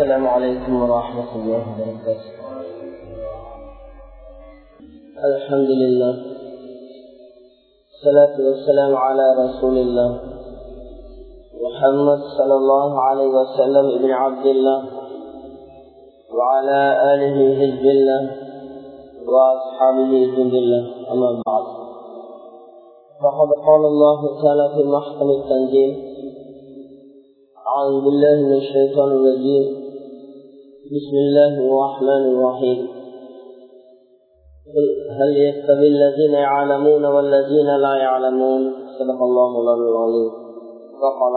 السلام عليكم ورحمة الله وبركاته. الحمد لله. الصلاة والسلام على رسول الله. محمد صلى الله عليه وسلم ابن عبد الله. وعلى آله حزب الله. وأصحابه جند الله. أما بعد. فقد قال الله تعالى في محكم التنزيل أعوذ بالله من الشيطان الرجيم. بسم الله الرحمن الرحيم. هل يستوي الذين يعلمون والذين لا يعلمون؟ صدق الله العظيم. وقال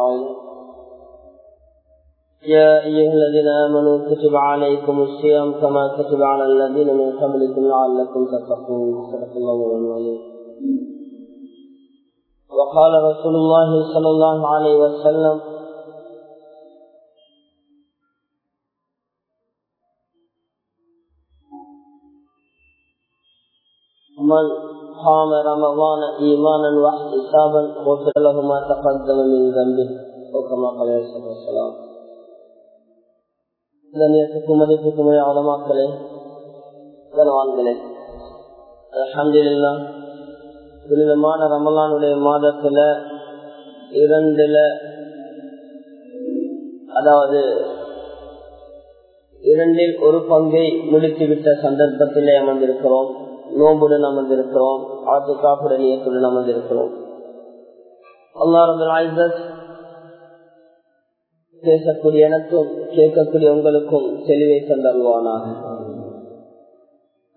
يا أيها الذين آمنوا كتب عليكم الصيام كما كتب على الذين من قبلكم لعلكم تتقون. صدق الله العظيم. وقال رسول الله صلى الله عليه وسلم من قام رمضان ايمانا واحتسابا غفر له ما تقدم من ذنبه وكما قال عليه السلام கண்ணியத்துக்கும் மதிப்புக்கும் ஆழமாக்களே கனவான்களே அலமதுல்லா புனிதமான ரமலானுடைய மாதத்துல இரண்டுல அதாவது இரண்டில் ஒரு பங்கை முடித்துவிட்ட சந்தர்ப்பத்திலே அமர்ந்திருக்கிறோம் நோம்புடன் அமர்ந்திருக்கிறோம் ஆத்து காப்புடனியத்துடன் அமர்ந்திருக்கிறோம். அல்லாரது பேசக்கூடிய எனக்கும் கேட்கக்கூடிய உங்களுக்கும் தெளிவை தந்தருவானாக.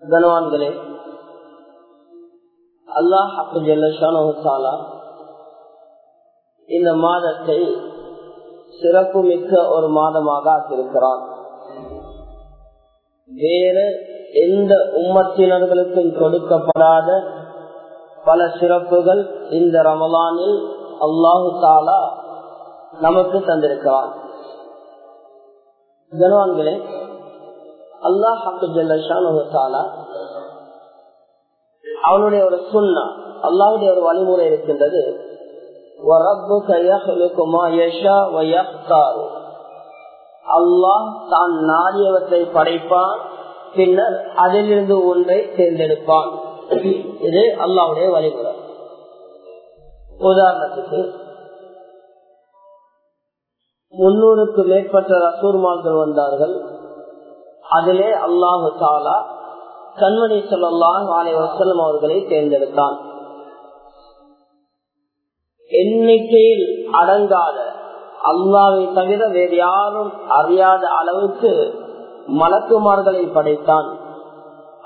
கனவான்களே அல்லாஹ் ஜல்லஷானா இந்த மாதத்தை சிறப்பு மிக்க ஒரு மாதமாக ஆக்கியிருக்கிறான். வேறு எந்த உம்மத்தினர்களுக்கும் கொடுக்கப்படாத பல சிறப்புகள் இந்த ரமலானில் அல்லாஹு தாலா நமக்கு தந்திருக்கிறான். கனவான்களே அல்லாஹ் தாலா அவனுடைய ஒரு சுண்ணா அல்லாவுடைய ஒரு வழிமுறை இருக்கின்றது. அல்லாஹ் தான் நாடியவற்றை படைப்பான் பின்னர் அதிலிருந்து ஒன்றை தேர்ந்தெடுப்பான். இது அல்லாவுடைய வழிமுறை. உதாரணத்துக்கு முன்னூறுக்கு மேற்பட்ட ரசூர்மார்கள் வந்தார்கள். அதிலே அல்லாஹு தாலா கண்மணி சொல்லலாம் ஆலை வசலம் அவர்களை தேர்ந்தெடுத்தான். எண்ணிக்கையில் அடங்காத அல்லாவை தவிர வேறு யாரும் அறியாத அளவுக்கு மலக்குமார்களை படைத்தான்.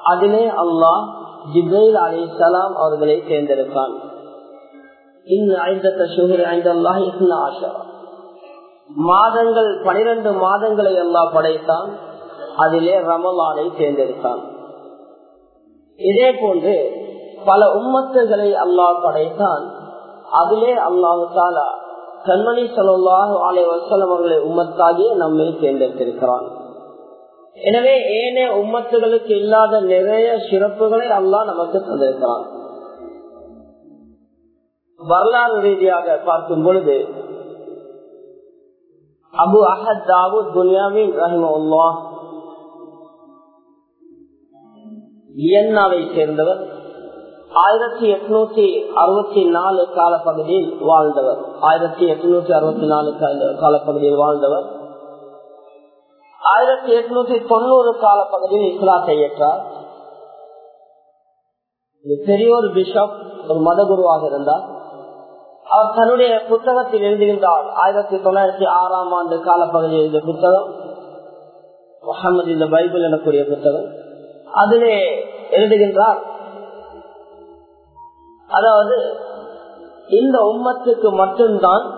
அதிலே அல்லாஹ் ஜிப்ரைல் அலி சலாம் அவர்களை தேர்ந்தெடுத்தான். மாதங்கள் பனிரெண்டு மாதங்களை எல்லாம் படைத்தான். அதிலே ரமலானை தேர்ந்தெடுத்தான். இதே போன்று பல உம்மத்துகளை அல்லாஹ் படைத்தான். அதிலே அல்லாஹு தாலா கண்மணி சொல்லாஹு ஆலை வசலம் அவர்களை உம்மத்தாகியே நம்மை தேர்ந்தெடுத்திருக்கிறான். எனவே ஏனே உம்மத்துகளுக்கு இல்லாத நிறைய சிறப்புகளை அல்லாஹ் நமக்கு தந்திருக்கிறான். வரலாறு ரீதியாக பார்க்கும் பொழுது அபு அஹத் தாவூத் துனியாவின் ரஹிமல்லா வியன்னாவை சேர்ந்தவர் ஆயிரத்தி எட்நூத்தி அறுபத்தி நாலு காலப்பகுதியில் வாழ்ந்தவர். ஆயிரத்தி எட்நூத்தி அறுபத்தி நாலு காலப்பகுதியில் வாழ்ந்தவர். ஆயிரத்தி எட்நூத்தி தொண்ணூறு கால பகுதியில் இஸ்லா ஏற்றார் பெரிய ஒரு பிஷப் ஒரு மதகுருவாக இருந்தார். அவர் தன்னுடைய புத்தகத்தில் எழுதுகின்றார். ஆயிரத்தி தொள்ளாயிரத்தி ஆறாம் ஆண்டு காலப்பகுதியில் எழுதிய புத்தகம். முகமது இந்த பைபிள் எனக்கூடிய புத்தகம். அதிலே எழுதுகின்றார். அதாவது இந்த உம்மத்துக்கு மட்டும்தான்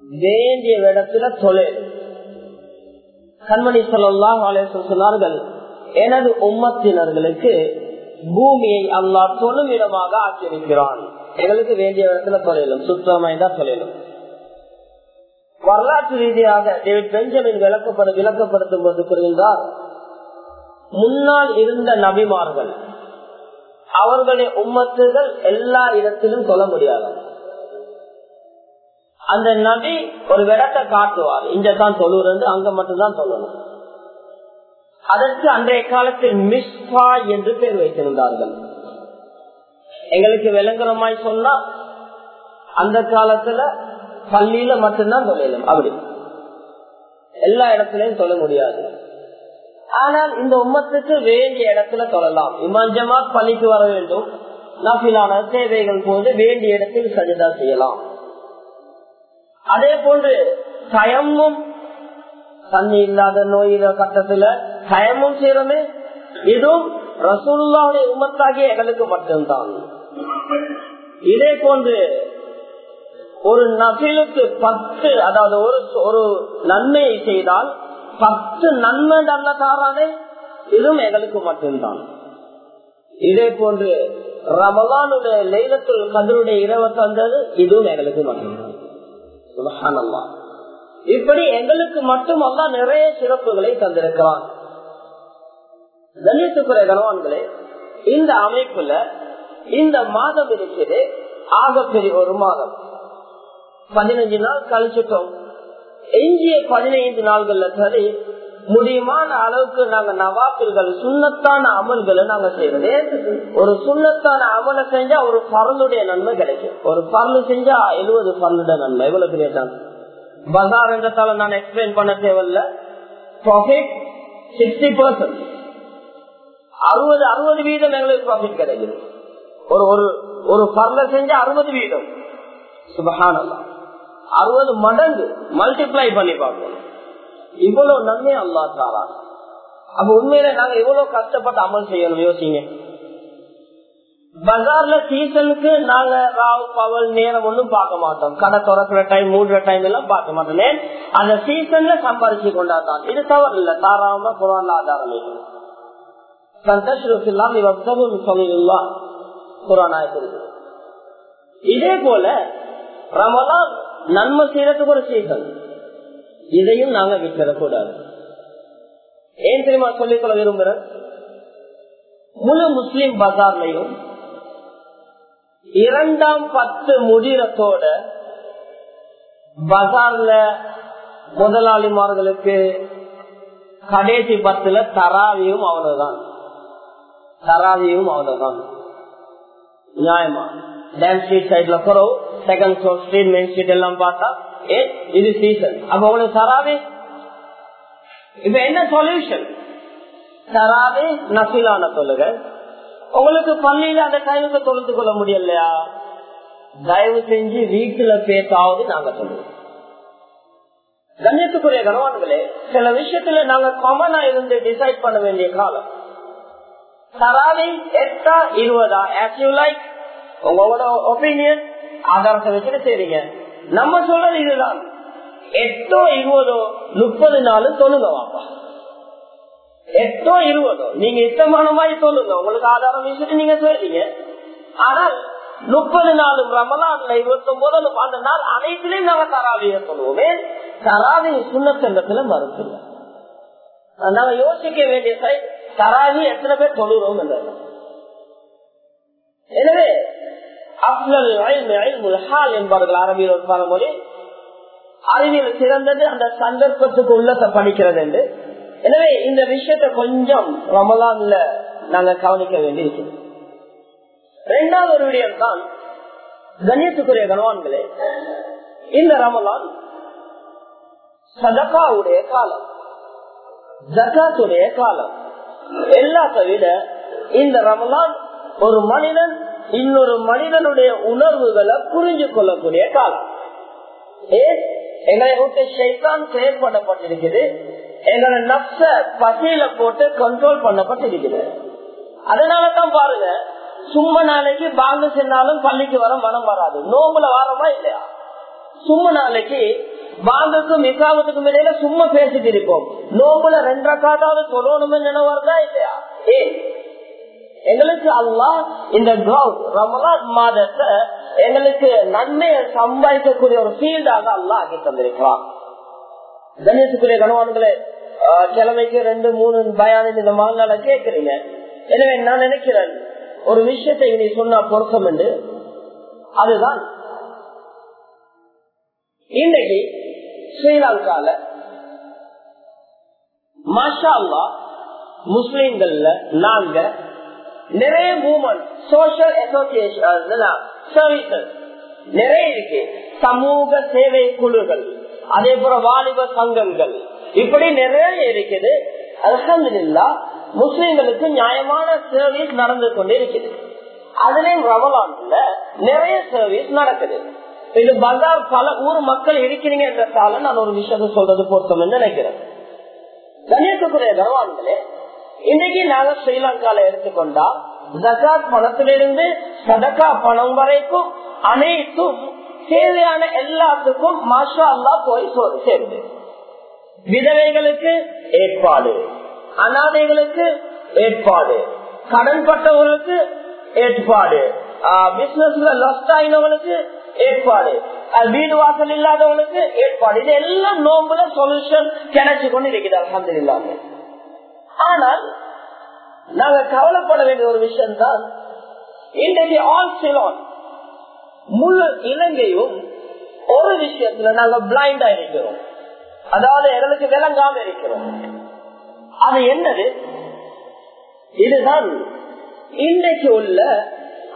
வேண்டிய இடத்துல தொழில். கண்மணி சொல்லாஹ் சொன்னார்கள் எனது உம்மத்தினர்களுக்கு பூமியை அல்லா தொழும் இடமாக ஆக்கியிருக்கிறான். எங்களுக்கு வேண்டிய இடத்துல சொல்லலும் சுத்தமாய் தான் வரலாற்று ரீதியாக டேவிட் பெஞ்சமின் விளக்கப்படு விளக்கப்படுத்தும் போது புரிந்தால் முன்னால் இருந்த நபிமார்கள் அவர்களுடைய உம்மத்துகள் எல்லா இடத்திலும் சொல்ல முடியாது. அந்த நபி ஒரு விடத்தை காட்டுவார். இங்க தான் தொழுறது அங்க மட்டும்தான் சொல்லணும். அதற்கு அன்றைய காலத்தில் மிஸ்பா என்று பேர் வைத்திருந்தார்கள். எங்களுக்கு விளங்குறமாய் சொன்னா அந்த காலத்துல பள்ளியில மட்டும்தான் தொழிலும் அப்படி. எல்லா இடத்துலயும் சொல்ல முடியாது. ஆனால் இந்த உம்மத்துக்கு வேண்டிய இடத்துல தொழலாம் இமஞ்சமா பள்ளிக்கு வர வேண்டும். நபிலான சேவைகள் போது வேண்டிய இடத்தில் சரிதான் செய்யலாம். அதே போன்று தயமும் தண்ணி இல்லாத நோயில கட்டத்துல தயமும் செய்யறமே இதுவும் ரசூல்லாவுடைய உமத்தாகிய எங்களுக்கு மட்டும்தான். இதே போன்று ஒரு நபிலுக்கு பத்து அதாவது ஒரு ஒரு நன்மையை செய்தால் பத்து நன்மை நல்ல தாரானே இதுவும் எங்களுக்கு மட்டும்தான். இதே போன்று ரமலானுடைய லைலத்துள் கதருடைய இரவு தந்தது இதுவும் எங்களுக்கு மட்டும்தான். சுபஹானல்லாஹ். இப்படி எங்களுக்கு மட்டுமல்ல நிறைய சிறப்புகளை தந்திருக்கிறான். கணியத்துக்குரிய கணவான்களே இந்த அமைப்புல இந்த மாதம் இருக்குது ஆகப்பெரிய ஒரு மாதம். பதினஞ்சு நாள் கழிச்சுட்டோம். எஞ்சிய பதினைந்து நாள்கள்ல சரி முடியுமான அளவுக்கு நாங்க நவாப்பில்கள் சுண்ணத்தான அமல்களை நாங்க செய்யறது. ஒரு சுண்ணத்தான அமலை செஞ்சா ஒரு பரலுடைய நன்மை கிடைக்கும். ஒரு பரலு செஞ்சா எழுபது பரலுடைய நன்மை. எவ்வளவு பெரிய தான்? பசார் என்றதால நான் எக்ஸ்பிளைன் பண்ண தேவையில்ல. ப்ராஃபிட் சிக்ஸ்டி பர்சன்ட் அறுபது அறுபது வீதம் எங்களுக்கு ப்ராஃபிட் கிடைக்குது. ஒரு ஒரு ஒரு பரல செஞ்சா அறுபது வீதம். சுபகானம் அறுபது மடங்கு மல்டிப்ளை பண்ணி பார்க்கணும். இவ்வளவு நன்மை அல்லா தாரா அப்ப உண்மையில நாங்க எவ்வளவு கஷ்டப்பட்டு அமல் செய்யணும் யோசிங்க. பஜார்ல சீசனுக்கு நாங்க ராவ் பவல் நேரம் ஒண்ணும் பார்க்க மாட்டோம். கடை திறக்கிற டைம் மூடுற டைம் எல்லாம் பார்க்க மாட்டோம். அந்த சீசன்ல சம்பாரிச்சு கொண்டாதான் இது தவறு இல்ல. தாராளமா குரான் ஆதாரம் இதே போல ரமலான் நன்மை செய்யறதுக்கு ஒரு சீசன். இதையும் நாங்க விட்டுறக்கூடாது ஏன் தெரியுமா சொல்லிக்கொள்ள விரும்புறேன் முழு முஸ்லிம் பஜார்லையும் இரண்டாம் பத்து முடிரத்தோட பஜார்ல முதலாளிமார்களுக்கு கடைசி பத்துல தராவியும் அவனதான் தராவியும் அவனதான் நியாயமா? டான்ஸ் ஸ்ட்ரீட் சைட்ல குறவு second floor street main street எல்லாம் பார்த்தா ஏ இது சீசன் அப்ப உங்களுக்கு தராவே இப்ப என்ன சொல்யூஷன் தராவே நசிலான சொல்லுங்க உங்களுக்கு பள்ளியில அந்த டைமுக்கு தொழுது கொள்ள முடியலையா தயவு செஞ்சு வீட்டுல பேசாவது நாங்க சொல்லுவோம் கண்ணியத்துக்குரிய கனவான்களே சில விஷயத்துல நாங்க காமனா இருந்து டிசைட் பண்ண வேண்டிய காலம் தராவி எட்டா இருபதா ஆஸ் யூ லைக் உங்களோட ஒப்பீனியன் ஆதாரத்தை வச்சுட்டு செய்றீங்க நம்ம சொல்றது இதுதான். எட்டோ இருபதோ முப்பது நாள் சொல்லுங்க வாப்பா. எட்டோ இருபதோ நீங்க இஷ்டமான மாதிரி சொல்லுங்க. உங்களுக்கு ஆதாரம் வச்சுட்டு நீங்க சொல்றீங்க. ஆனால் முப்பது நாலு ரமலான்ல இருபத்தி ஒன்பது அந்த நாள் அனைத்திலையும் நாங்க தராவிய சொல்லுவோமே. தராவி சுண்ணத்தங்கத்துல மறுத்து நாங்க யோசிக்க வேண்டிய தராவி எத்தனை பேர் சொல்லுறோம் என்றது எனவே என்பார்கள் அரபியில் ஒரு பழமொழி அறிவியல் சிறந்தது அந்த சந்தர்ப்பத்துக்கு உள்ளத்தை படிக்கிறது என்று. எனவே இந்த விஷயத்தை கொஞ்சம் ரமலான்ல நாங்க கவனிக்க வேண்டி இரண்டாவது ஒரு விடயம் தான் கண்ணியத்துக்குரிய கனவான்களே இந்த ரமலான் சதகாவுடைய காலம் ஜக்காத்துடைய காலம். எல்லாத்த விட இந்த ரமலான் ஒரு மனிதன் இன்னொரு மனிதனுடைய உணர்வுகளை புரிஞ்சு கொள்ளக்கூடிய காலம். ஏன் எங்களை விட்டு ஷைத்தான் எங்களை நப்ச பசியில போட்டு கண்ட்ரோல் பண்ணப்பட்டிருக்குது. அதனாலதான் பாருங்க சும்மா நாளைக்கு பாங்கு சென்னாலும் பள்ளிக்கு வர மனம் வராது. நோம்புல வாரமா இல்லையா? சும்மா நாளைக்கு பாங்குக்கும் இக்காமத்துக்கும் இடையில சும்மா பேசிட்டு இருப்போம். நோம்புல ரெண்டரை காட்டாவது சொல்லணும்னு நினைவு வருதா இல்லையா? ஏ எங்களுக்கு அல்லா இந்த ரமலான் மாதத்தை எங்களுக்கு நன்மையை சம்பாதிக்கக்கூடிய ஒரு ஃபீல்டாக அல்லா ஆக்கி தந்திருக்கிறான். கணேசுக்குரிய கணவான்களே கிழமைக்கு ரெண்டு மூணு பயானம் இந்த மாநாட கேட்கறீங்க. எனவே நான் நினைக்கிறேன் ஒரு விஷயத்தை நீ சொன்னா பொருத்தம் என்று. அதுதான் இன்னைக்கு ஸ்ரீலங்கால மாஷா முஸ்லிம்கள்ல நாங்க நிறைய மூமெண்ட் சோசியல் அசோசியேஷன் சர்வீசஸ் நிறைய இருக்கு. சமூக சேவை குழுகள் அதே போல வாலிப சங்கங்கள். இப்படி நிறைய இருக்குது. அலமதுல்லா முஸ்லிம்களுக்கு நியாயமான சர்வீஸ் நடந்து கொண்டு இருக்குது. அதுலயும் ரவலான்ல நிறைய சர்வீஸ் நடக்குது. இது பஜார் பல ஊர் மக்கள் இருக்கிறீங்க என்றால நான் ஒரு விஷயத்த சொல்றது பொருத்தம் நினைக்கிறேன். கண்ணியத்துக்குரிய ரவான்களே இன்னைக்கு நாங்க ஸ்ரீலங்கால எடுத்துக்கொண்டா ஜகாத் பணத்திலிருந்து சதக்கா பணம் வரைக்கும் அனைத்தும் தேவையான எல்லாத்துக்கும் மாஷா அல்லா போய் சேர்ந்து விதவைகளுக்கு ஏற்பாடு அனாதைகளுக்கு ஏற்பாடு கடன் பட்டவர்களுக்கு ஏற்பாடு பிசினஸ்ல லஸ்ட் ஆயினவங்களுக்கு ஏற்பாடு வீடு வாசல் இல்லாதவங்களுக்கு ஏற்பாடு. இது எல்லாம் நோம்புல சொல்யூஷன் கிடைச்சு கொண்டு இருக்குது அலமது இல்லாமல் ஆனால் நாங்க கவலைப்பட வேண்டிய ஒரு விஷயம் தான் இன்றைக்கு ஆல் சிலோன் முழு இலங்கையும் ஒரு விஷயத்துல நாங்க பிளைண்டா இருக்கிறோம். அதாவது எங்களுக்கு விளங்காம இருக்கிறோம். அது என்னது? இதுதான் இன்றைக்கு உள்ள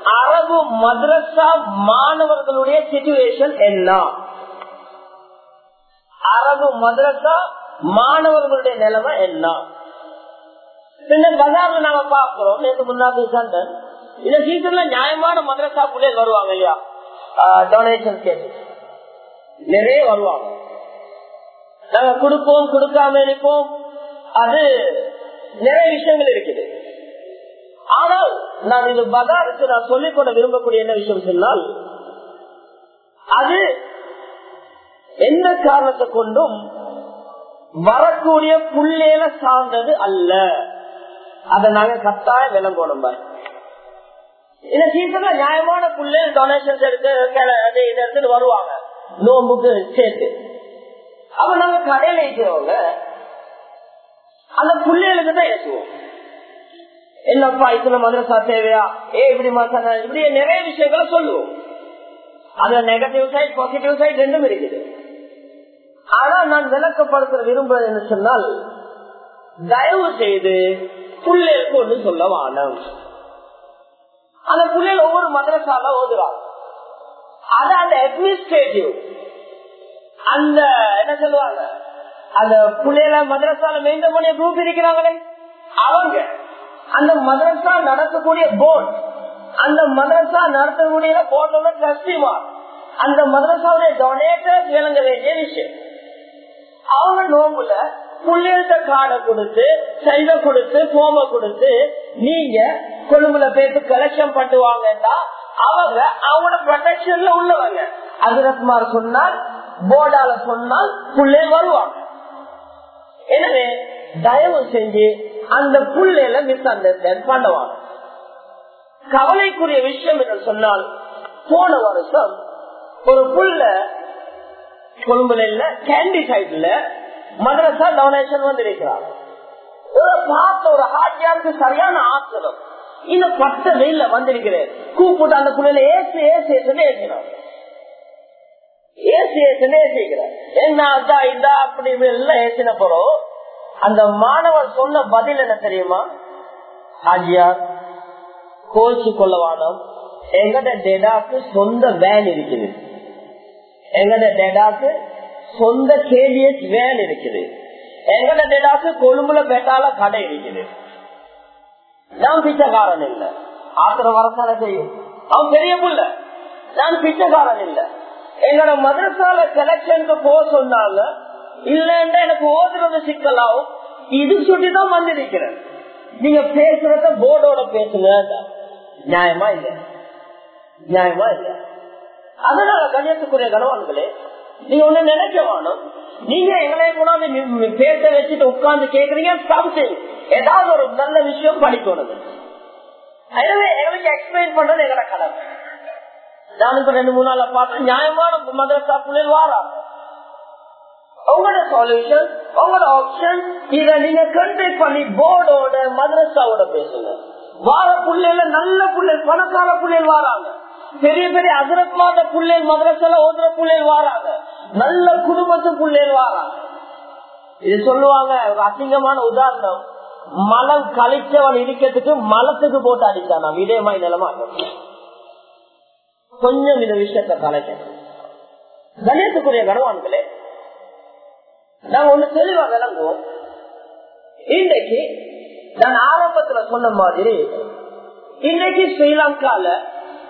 அரபு மதரசா மாணவர்களுடைய சிச்சுவேஷன் என்ன? அரபு மதரசா மாணவர்களுடைய நிலைமை என்ன? பின்ன பஜார்ல நாம பாக்குறோம் நேற்று முன்னாடி சண்டன் இந்த சீசன்ல நியாயமான மதரசா பிள்ளைகள் வருவாங்க இல்லையா டொனேஷன் கேட்டு. நிறைய வருவாங்க. நாங்க கொடுப்போம் கொடுக்காம இருப்போம். அது நிறைய விஷயங்கள் இருக்குது. ஆனால் நான் இது பஜாருக்கு நான் சொல்லிக்கொள்ள விரும்பக்கூடிய என்ன விஷயம் சொன்னால் அது எந்த காரணத்தை கொண்டும் வரக்கூடிய புள்ளேல சார்ந்தது அல்ல. அதை நாங்க கட்டாயம் விளங்கணும் இந்த சீசன்ல நியாயமான புள்ளைகள் டொனேஷன்ஸ் எடுத்து இதை எடுத்துட்டு வருவாங்க. நோம்புக்கு சேர்த்து. அப்ப நாங்க கடையில இருக்கிறவங்க அந்த புள்ளைகளுக்கு தான் ஏற்றுவோம் என்னப்பா இத்தனை மதரசா தேவையா? ஏ இப்படி மாசா இப்படி நிறைய விஷயங்களை சொல்லுவோம். அதுல நெகட்டிவ் சைட் பாசிட்டிவ் சைட் ரெண்டும் இருக்குது. ஆனா நான் விளக்கப்படுத்த விரும்புறது என்ன சொன்னால் தயவு செய்து புள்ளைகளுக்கு ஒண்ணு சொல்ல வானம். அந்த புள்ளைகள் ஒவ்வொரு மதரசால ஓதுறாங்க. அது அந்த அட்மினிஸ்ட்ரேட்டிவ் அந்த என்ன சொல்லுவாங்க? அந்த புள்ளையில மதரசால மெயின்டைன் பண்ணிய குரூப் இருக்கிறாங்களே. அவங்க அந்த மதரசா நடத்தக்கூடிய போர்ட் அந்த மதரசா நடத்தக்கூடிய போர்டோட ட்ரஸ்டிமார் அந்த மதரசாவுடைய டொனேட்டர் விளங்க வேண்டிய விஷயம். அவங்க நோம்புல புள்ளியல்கிட்ட காடை கொடுத்து சைவ கொடுத்து போம கொடுத்து நீங்க கொழும்புல பேத்து கலெக்ஷன் பண்ணுவாங்கன்னா அவங்க அவங்களோட ப்ரொடெக்ஷன்ல உள்ளவங்க. அதிரத்மார் சொன்னால் போர்டால சொன்னால் புள்ளே வருவாங்க. எனவே தயவு செஞ்சு அந்த புள்ளையில மிஸ் அண்டர்ஸ்டாண்ட் பண்ணுவாங்க. கவலைக்குரிய விஷயம் என்று சொன்னால் போன வருஷம் ஒரு புள்ள கொழும்புல இல்ல கேண்டி சைட்ல மதரசா டொனேஷன் வந்திருக்கிறாங்க ஒரு பார்த்த ஒரு ஹார்ட்யாருக்கு சரியான ஆத்திரம். இந்த பட்ட வெயில வந்திருக்கிறேன். கூப்பிட்டு அந்த புள்ளையில ஏசு ஏசு ஏசுன்னு ஏசினான் ஏசு ஏசுன்னு ஏசிக்கிறேன் என்ன அதா இதா அப்படி எல்லாம் ஏசின போறோம் அந்த மாணவர் சொன்ன பதில் என்ன தெரியுமா? ஹாஜியார் கோச்சு கொள்ளவானம் எங்கட டெடாக்கு சொந்த வேன் இருக்குது. எங்கட டேடாக்கு சொந்த கேடிஎஸ் வேன் இருக்குது. எங்கட டெடாக்கு கொழும்புல பெட்டால கடை இருக்குது. நான் பிச்சைக்காரன் இல்ல. ஆத்திரம் வரசால செய்யும். அவன் பெரிய புள்ள. நான் பிச்சைக்காரன் இல்ல. எங்களோட மதரசால செலக்ஷனுக்கு போக சொன்னாங்க. இல்லன்னா எனக்கு ஓதுறது சிக்கலாவும் இது சுட்டிதான் வந்திருக்கிறேன். நீங்க பேசுறத போர்டோட பேசுங்க. நியாயமா இல்ல? நியாயமா இல்ல? அதனால கணியத்துக்குரிய கணவான்களே நீங்க ஒண்ணு நினைக்க வேணும். நீங்க எங்களை கொண்டாந்து பேச வச்சுட்டு உட்கார்ந்து கேக்குறீங்க சம்திங் ஏதாவது ஒரு நல்ல விஷயம் படிக்கணும் எனவே எங்களுக்கு எக்ஸ்பிளைன் பண்றது எங்களை கடமை. நான் இப்ப ரெண்டு மூணு நாள் பார்த்தேன் நியாயமான மதரசா பிள்ளைகள் வாராங்க உங்களோட சொல்யூஷன் உங்களோட ஆப்ஷன் இத நீங்க கண்டக்ட் பண்ணி போர்டோட மதரசாவோட பேசுங்க. வார புள்ளைல நல்ல புள்ளைகள் பணக்கார புள்ளைகள் வாராங்க. பெரிய பெரிய அகரத்மாத புள்ளைகள் மதரசல ஓதுற புள்ளைகள் வாராங்க. நல்ல குடும்பத்து குடும்பத்துக்குள்ளே வாராங்க. இது சொல்லுவாங்க ஒரு அசிங்கமான உதாரணம். மலம் கழிச்சவன் இருக்கிறதுக்கு மலத்துக்கு போட்டு அடிச்சானா இதே மாதிரி நிலமா கொஞ்சம் இந்த விஷயத்த கலைக்க கணேசக்குரிய கனவான்களே நாங்க ஒண்ணு தெளிவா விளங்குவோம். இன்றைக்கு நான் ஆரம்பத்துல சொன்ன மாதிரி இன்றைக்கு ஸ்ரீலங்கால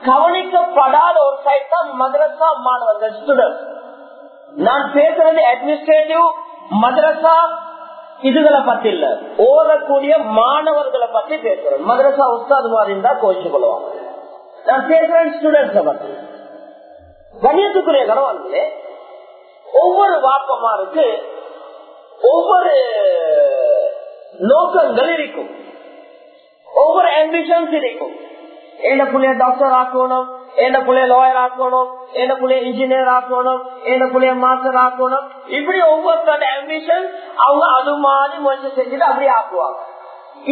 கவனிக்கப்படாத ஒரு சைட் தான் மதரசா மாணவர்கள் ஸ்டூடெண்ட் நான் பேசுறது அட்மினிஸ்ட்ரேட்டிவ் மதரசா இதுகளை பத்தி இல்ல. ஓடக்கூடிய மாணவர்களை பத்தி பேசுறேன். மதரசா உஸ்தாது மாதிரி தான் கோச்சு கொள்வாங்க. நான் பேசுறேன் ஸ்டூடெண்ட்ஸ பத்தி. கணியத்துக்குரிய கனவான்களே ஒவ்வொரு வாப்பமாருக்கு ஒவ்வொரு நோக்கங்கள் இருக்கும். ஒவ்வொரு ஆம்பிஷன்ஸ் இருக்கும். என்ன புள்ளைய டாக்டர் ஆக்கணும் என்ன புள்ளைய லாயர் ஆக்கணும் என்ன புள்ளைய இன்ஜினியர் ஆக்கணும் என்ன புள்ளைய மாஸ்டர் ஆக்கணும் இப்படி ஒவ்வொருத்தோட அம்பிஷன் அவங்க அது மாதிரி முயற்சி செஞ்சுட்டு அப்படி ஆக்குவாங்க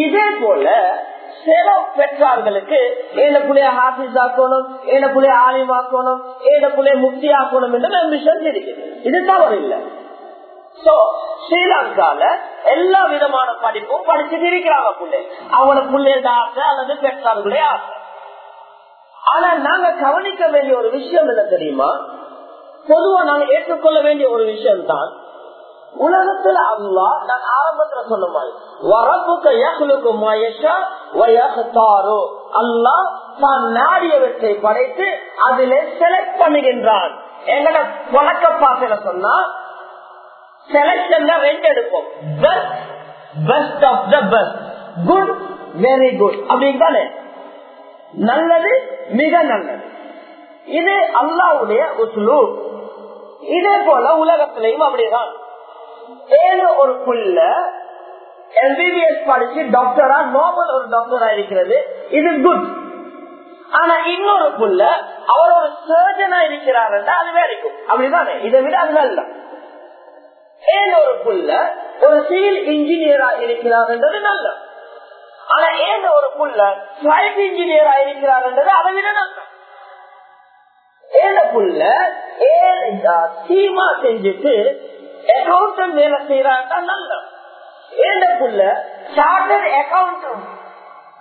இதே போல சில பெற்றார்களுக்கு என்ன புள்ளைய ஹாபிஸ் ஆக்கணும் என்ன புள்ளைய ஆலிம் ஆக்கணும் என்ன புள்ளைய முக்தி ஆக்கணும் என்று அம்பிஷன் இருக்குது இது தவறு இல்லை ஸ்ரீலங்கால எல்லா விதமான படிப்பும் படிச்சுட்டு இருக்கிறாங்க பிள்ளை அவங்கள புள்ளையோட ஆசை அல்லது பெற்றார்களே ஆசை ஆனா நாங்க கவனிக்க வேண்டிய ஒரு விஷயம் என்ன தெரியுமா? பொதுவா நாங்க ஏற்றுக்கொள்ள வேண்டிய ஒரு விஷயம் தான் உலகத்துல அல்லா நான் ஆரம்பத்துல சொன்ன மாதிரி வரப்புக்கு யகுலுக்கு மயஷா வயகுத்தாரோ அல்லா தான் நாடியவற்றை படைத்து அதிலே செலக்ட் பண்ணுகின்றான். எங்கட பழக்க பாசல சொன்னா செலக்ஷன் ரெண்டு எடுப்போம். Best best of the best good very good அப்படின்னு தானே நல்லது மிக நல்லது. இது அல்லாவுடைய உசுலு இதே போல உலகத்திலையும் அப்படிதான். ஏதோ ஒரு புள்ள எம்பிபிஎஸ் படிச்சு டாக்டரா நார்மல் ஒரு டாக்டரா இருக்கிறது. இது குட் ஆனா இன்னொரு புள்ள அவர் ஒரு சர்ஜனா இருக்கிறார் அது வேலைக்கும் அப்படிதானே. இதை விட அது நல்ல. ஏதோ ஒரு புள்ள ஒரு சிவில் இன்ஜினியரா இருக்கிறார் நல்லது நல்ல. ஆனா ஏன் ஒரு புள்ள பிளைட் இன்ஜினியர் இருக்கிறார் அதை விட நல்ல. ஏன புள்ள சீமா செஞ்சுட்டு அக்கௌண்டன்ட் வேலை செய்யறாங்க நல்ல. ஏன புள்ள சார்டர் அக்கௌண்ட்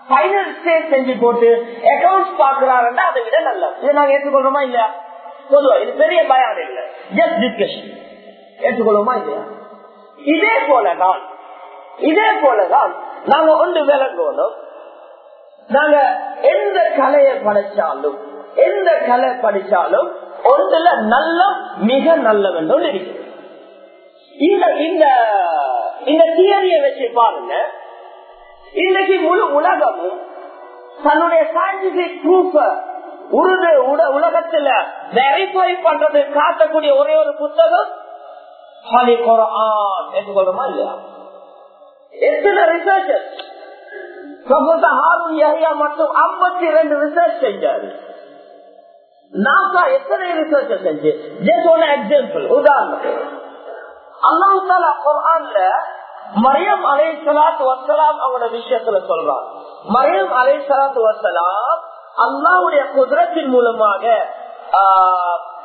பைனல் ஸ்டேட் செஞ்சு போட்டு அக்கௌண்ட்ஸ் பாக்குறாருன்னா அதை விட நல்ல. இதை நாங்க ஏற்றுக்கொள்றோமா இல்லையா? பொதுவா இது பெரிய பயம் இல்லை. ஜஸ்ட் டிஸ்கஷன் ஏற்றுக்கொள்ளுமா இல்லையா? இதே போலதான் இதே போலதான் நாங்க ஒன்று விளங்கணும் நாங்க எந்த கலையை படிச்சாலும் எந்த கலை படிச்சாலும் ஒன்றுல நல்ல மிக நல்லவன் வேண்டும் இருக்கு இந்த இந்த இந்த தியரியை வச்சு பாருங்க. இன்னைக்கு முழு உலகமும் தன்னுடைய சயின்டிபிக் ப்ரூஃப உருது உலகத்துல வெரிஃபை பண்றது காட்டக்கூடிய ஒரே ஒரு புத்தகம் ஏற்றுக்கொள்றோமா இல்லையா? எத்தனை ரிசர்ச்சர் ஹாரூன் யஹியா மட்டும் ஐம்பத்தி ரெண்டு ரிசர்ச் செஞ்சாரு. நாசா எத்தனை ரிசர்ச் செஞ்சு? ஜஸ்ட் ஒன் எக்ஸாம்பிள் உதாரணம். அல்லாஹ் தாலா குர்ஆன்ல மரியம் அலை சலாத் வசலாம் அவங்களோட விஷயத்துல சொல்றான். மரியம் அலை சலாத் வசலாம் அல்லாவுடைய குதிரத்தின் மூலமாக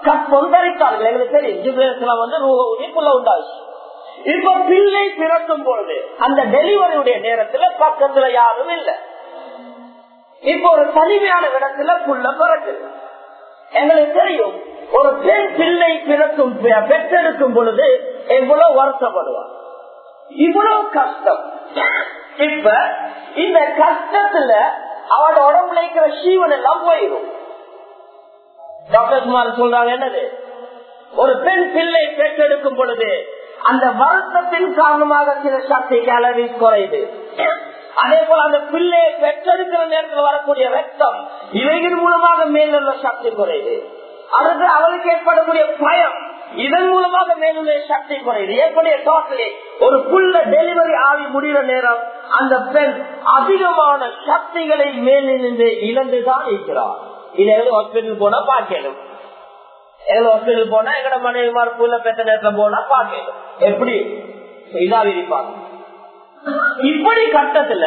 கொந்தரித்தார்கள் எங்களுக்கு தெரியும். ஜிப்ரேஸ்லாம் வந்து உயிர்ப்புள்ள உண்டாச்சு. இப்ப பிள்ளை பிறக்கும் பொழுது அந்த டெலிவரியுடைய நேரத்துல பக்கத்துல யாரும் இல்லை. இப்ப ஒரு தனிமையான இடத்துல புள்ள பிறகு எங்களுக்கு தெரியும் ஒரு பெண் பிள்ளை பிறக்கும் பெற்றெடுக்கும் பொழுது எவ்வளவு வருத்தப்படுவார் இவ்வளவு கஷ்டம். இப்ப இந்த கஷ்டத்துல அவட உடம்புல இருக்கிற சீவன் எல்லாம் போயிடும் டாக்டர் குமார் சொல்றாங்க என்னது? ஒரு பெண் பிள்ளை பெற்றெடுக்கும் பொழுது அந்த வருத்தத்தின் காரணமாக சில சக்தி கேலரிஸ் குறையுது. அதே போல அந்த பிள்ளையை பெற்றெடுக்கிற நேரத்தில் வரக்கூடிய ரத்தம் இவைகள் மூலமாக மேலுள்ள சக்தி குறையுது. அடுத்து அவளுக்கு ஏற்படக்கூடிய பயம் இதன் மூலமாக மேலுள்ள சக்தி குறையுது. ஏற்படைய டோட்டலி ஒரு புள்ள டெலிவரி ஆகி முடிகிற நேரம் அந்த பெண் அதிகமான சக்திகளை மேலிருந்து இழந்துதான் இருக்கிறார் இதை ஹாஸ்பிட்டல் போனா பார்க்கணும் ஹாஸ்பிட்டல் போனா எங்கட மனைவிமார் புள்ள பெற்ற நேரத்துல போனா பாக்கணும் எப்படி இதா விரிப்பாங்க இப்படி கட்டத்துல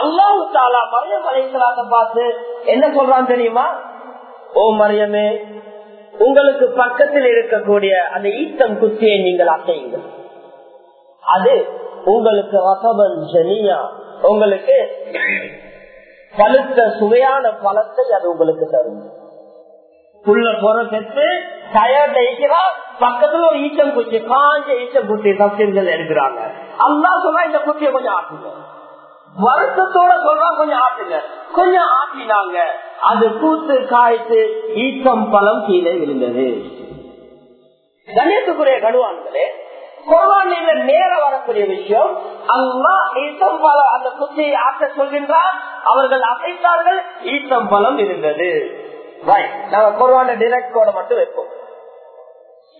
அல்லாஹு தாலா மரியம் அலைசலாத்த பார்த்து என்ன சொல்றான் தெரியுமா ஓ மரியமே உங்களுக்கு பக்கத்தில் இருக்கக்கூடிய அந்த ஈத்தம் குத்தியை நீங்கள் அசையுங்கள் அது உங்களுக்கு ரசபன் ஜனியா உங்களுக்கு பழுத்த சுவையான பழத்தை அது உங்களுக்கு தரும் புள்ள பொற செத்து டயர்ட் இருக்கிறா பக்கத்துல ஒரு ஈச்சம் குச்சி காஞ்ச ஈச்சம் குச்சி சப்சிகள் எடுக்கிறாங்க. அல்லா சொன்னா இந்த குச்சியை கொஞ்சம் ஆட்டுங்க. வருத்தத்தோட சொல்றா கொஞ்சம் ஆட்டுங்க. கொஞ்சம் ஆட்டினாங்க. அது பூத்து காய்த்து ஈச்சம் பழம் கீழே விழுந்தது. கணேசுக்குரிய கடுவான்களே குரானில நேர வரக்கூடிய விஷயம் அல்லா ஈசம் பழம் அந்த குச்சியை ஆட்ட சொல்கின்றார் அவர்கள் அசைத்தார்கள் ஈசம் பழம் இருந்தது நாங்க குரான டிரெக்ட் கோட மட்டும் வைப்போம்.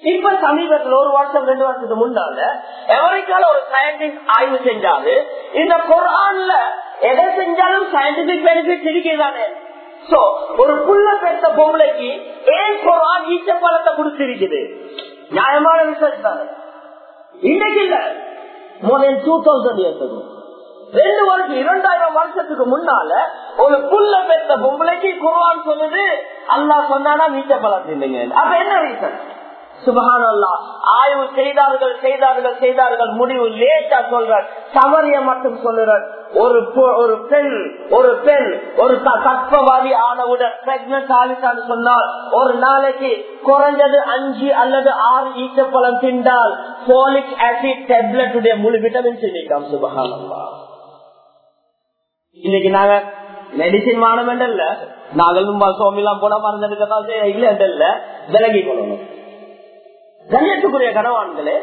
இப்ப சமீபத்தில் ஒரு வருஷம் ரெண்டு வருஷத்துக்கு முன்னால அமெரிக்கால ஒரு சயின்டிஸ்ட் ஆய்வு செஞ்சாரு. இந்த குரான்ல எதை செஞ்சாலும் சயின்டிபிக் பெனிஃபிட் இருக்கிறதானே. சோ ஒரு புள்ள பெற்ற பொம்பளைக்கு ஏன் குரான் ஈச்ச பழத்தை கொடுத்திருக்குது. நியாயமான ரிசர்ச் தானே. இன்னைக்கு இல்ல. More than two thousand years ரெண்டு வருஷம் இரண்டாயிரம் வருஷத்துக்கு முன்னால ஒரு புள்ள பெற்ற பொம்பளைக்கு குருவான் சொல்லுது அல்லா சொன்னா நீச்ச பழம் அப்ப என்ன ரீசன் சுபகானல்லா ஆய்வு செய்தார்கள் செய்தார்கள் செய்தார்கள். முடிவு லேட்டா சொல்ற தவறிய மட்டும் சொல்லுற ஒரு ஒரு பெண் ஒரு பெண் ஒரு கற்பவாதி ஆனவுடன் பிரெக்னன்ட் ஆகிட்டான்னு சொன்னால் ஒரு நாளைக்கு குறைஞ்சது அஞ்சு அல்லது ஆறு ஈச்சப்பழம் திண்டால் போலிக் ஆசிட் டேப்லெட் உடைய முழு விட்டமின் சொல்லிக்கலாம் சுபகானல்லா இன்னைக்கு நாங்க மெடிசின் மாணவன் இல்ல நாங்களும் சோமிலாம் போனா மருந்து எடுக்கதான் இல்ல இல்ல விலகி கொள்ளணும். கண்ணியத்துக்குரிய கனவான்களே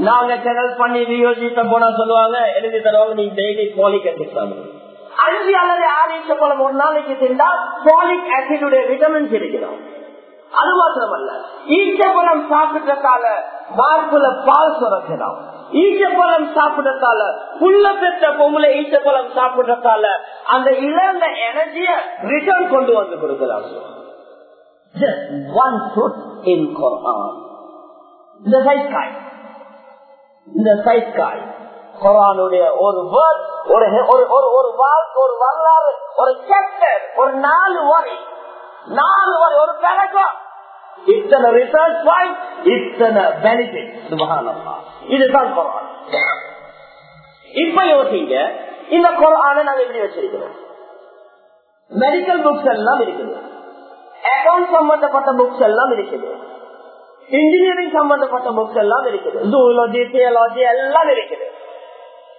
நாங்க செடல் பண்ணி யோசித்த போனா சொல்லுவாங்க எழுதி தருவாங்க நீ டெய்லி போலிக் ஆசிட் அஞ்சு அல்லது ஆறு பழம் ஒரு நாளைக்கு திண்டா போலிக் ஆசிடுடைய விட்டமின்ஸ் இருக்கிறோம் அது மாத்திரமல்ல. ஈச்சப்பழம் சாப்பிட்டதால மார்புல பால் சுரக்கலாம் ஈச்சப்பழம் சாப்பிடறதால புள்ள பெற்ற பொம்பளை ஈச்சப்பழம் சாப்பிடறதால அந்த இழந்த எனர்ஜிய ரிட்டர்ன் கொண்டு வந்து கொடுக்கலாம். Just one fruit in Quran. இந்த சைக்காய் இந்த சைக்காய் குரானுடைய ஒரு வேர்ட் ஒரு ஒரு ஒரு ஒரு ஒரு வரலாறு ஒரு சாப்டர் ஒரு நாலு வரி. நாலு வரி ஒரு பேரக்ராஃப் இத்தனை ரிசர்ச் பாயிண்ட் இத்தனை பெனிஃபிட் சுபகானம்மா இதுதான் குரான் இப்ப யோசிங்க இந்த குரானை நாங்க எப்படி வச்சிருக்கிறோம். மெடிக்கல் புக்ஸ் எல்லாம் இருக்குது. அக்கௌண்ட் சம்பந்தப்பட்ட புக்ஸ் எல்லாம் இருக்குது. இன்ஜினியரிங் சம்பந்தப்பட்ட புக்ஸ் எல்லாம் இருக்குது. ஜூலஜி தியலாஜி எல்லாம் இருக்குது.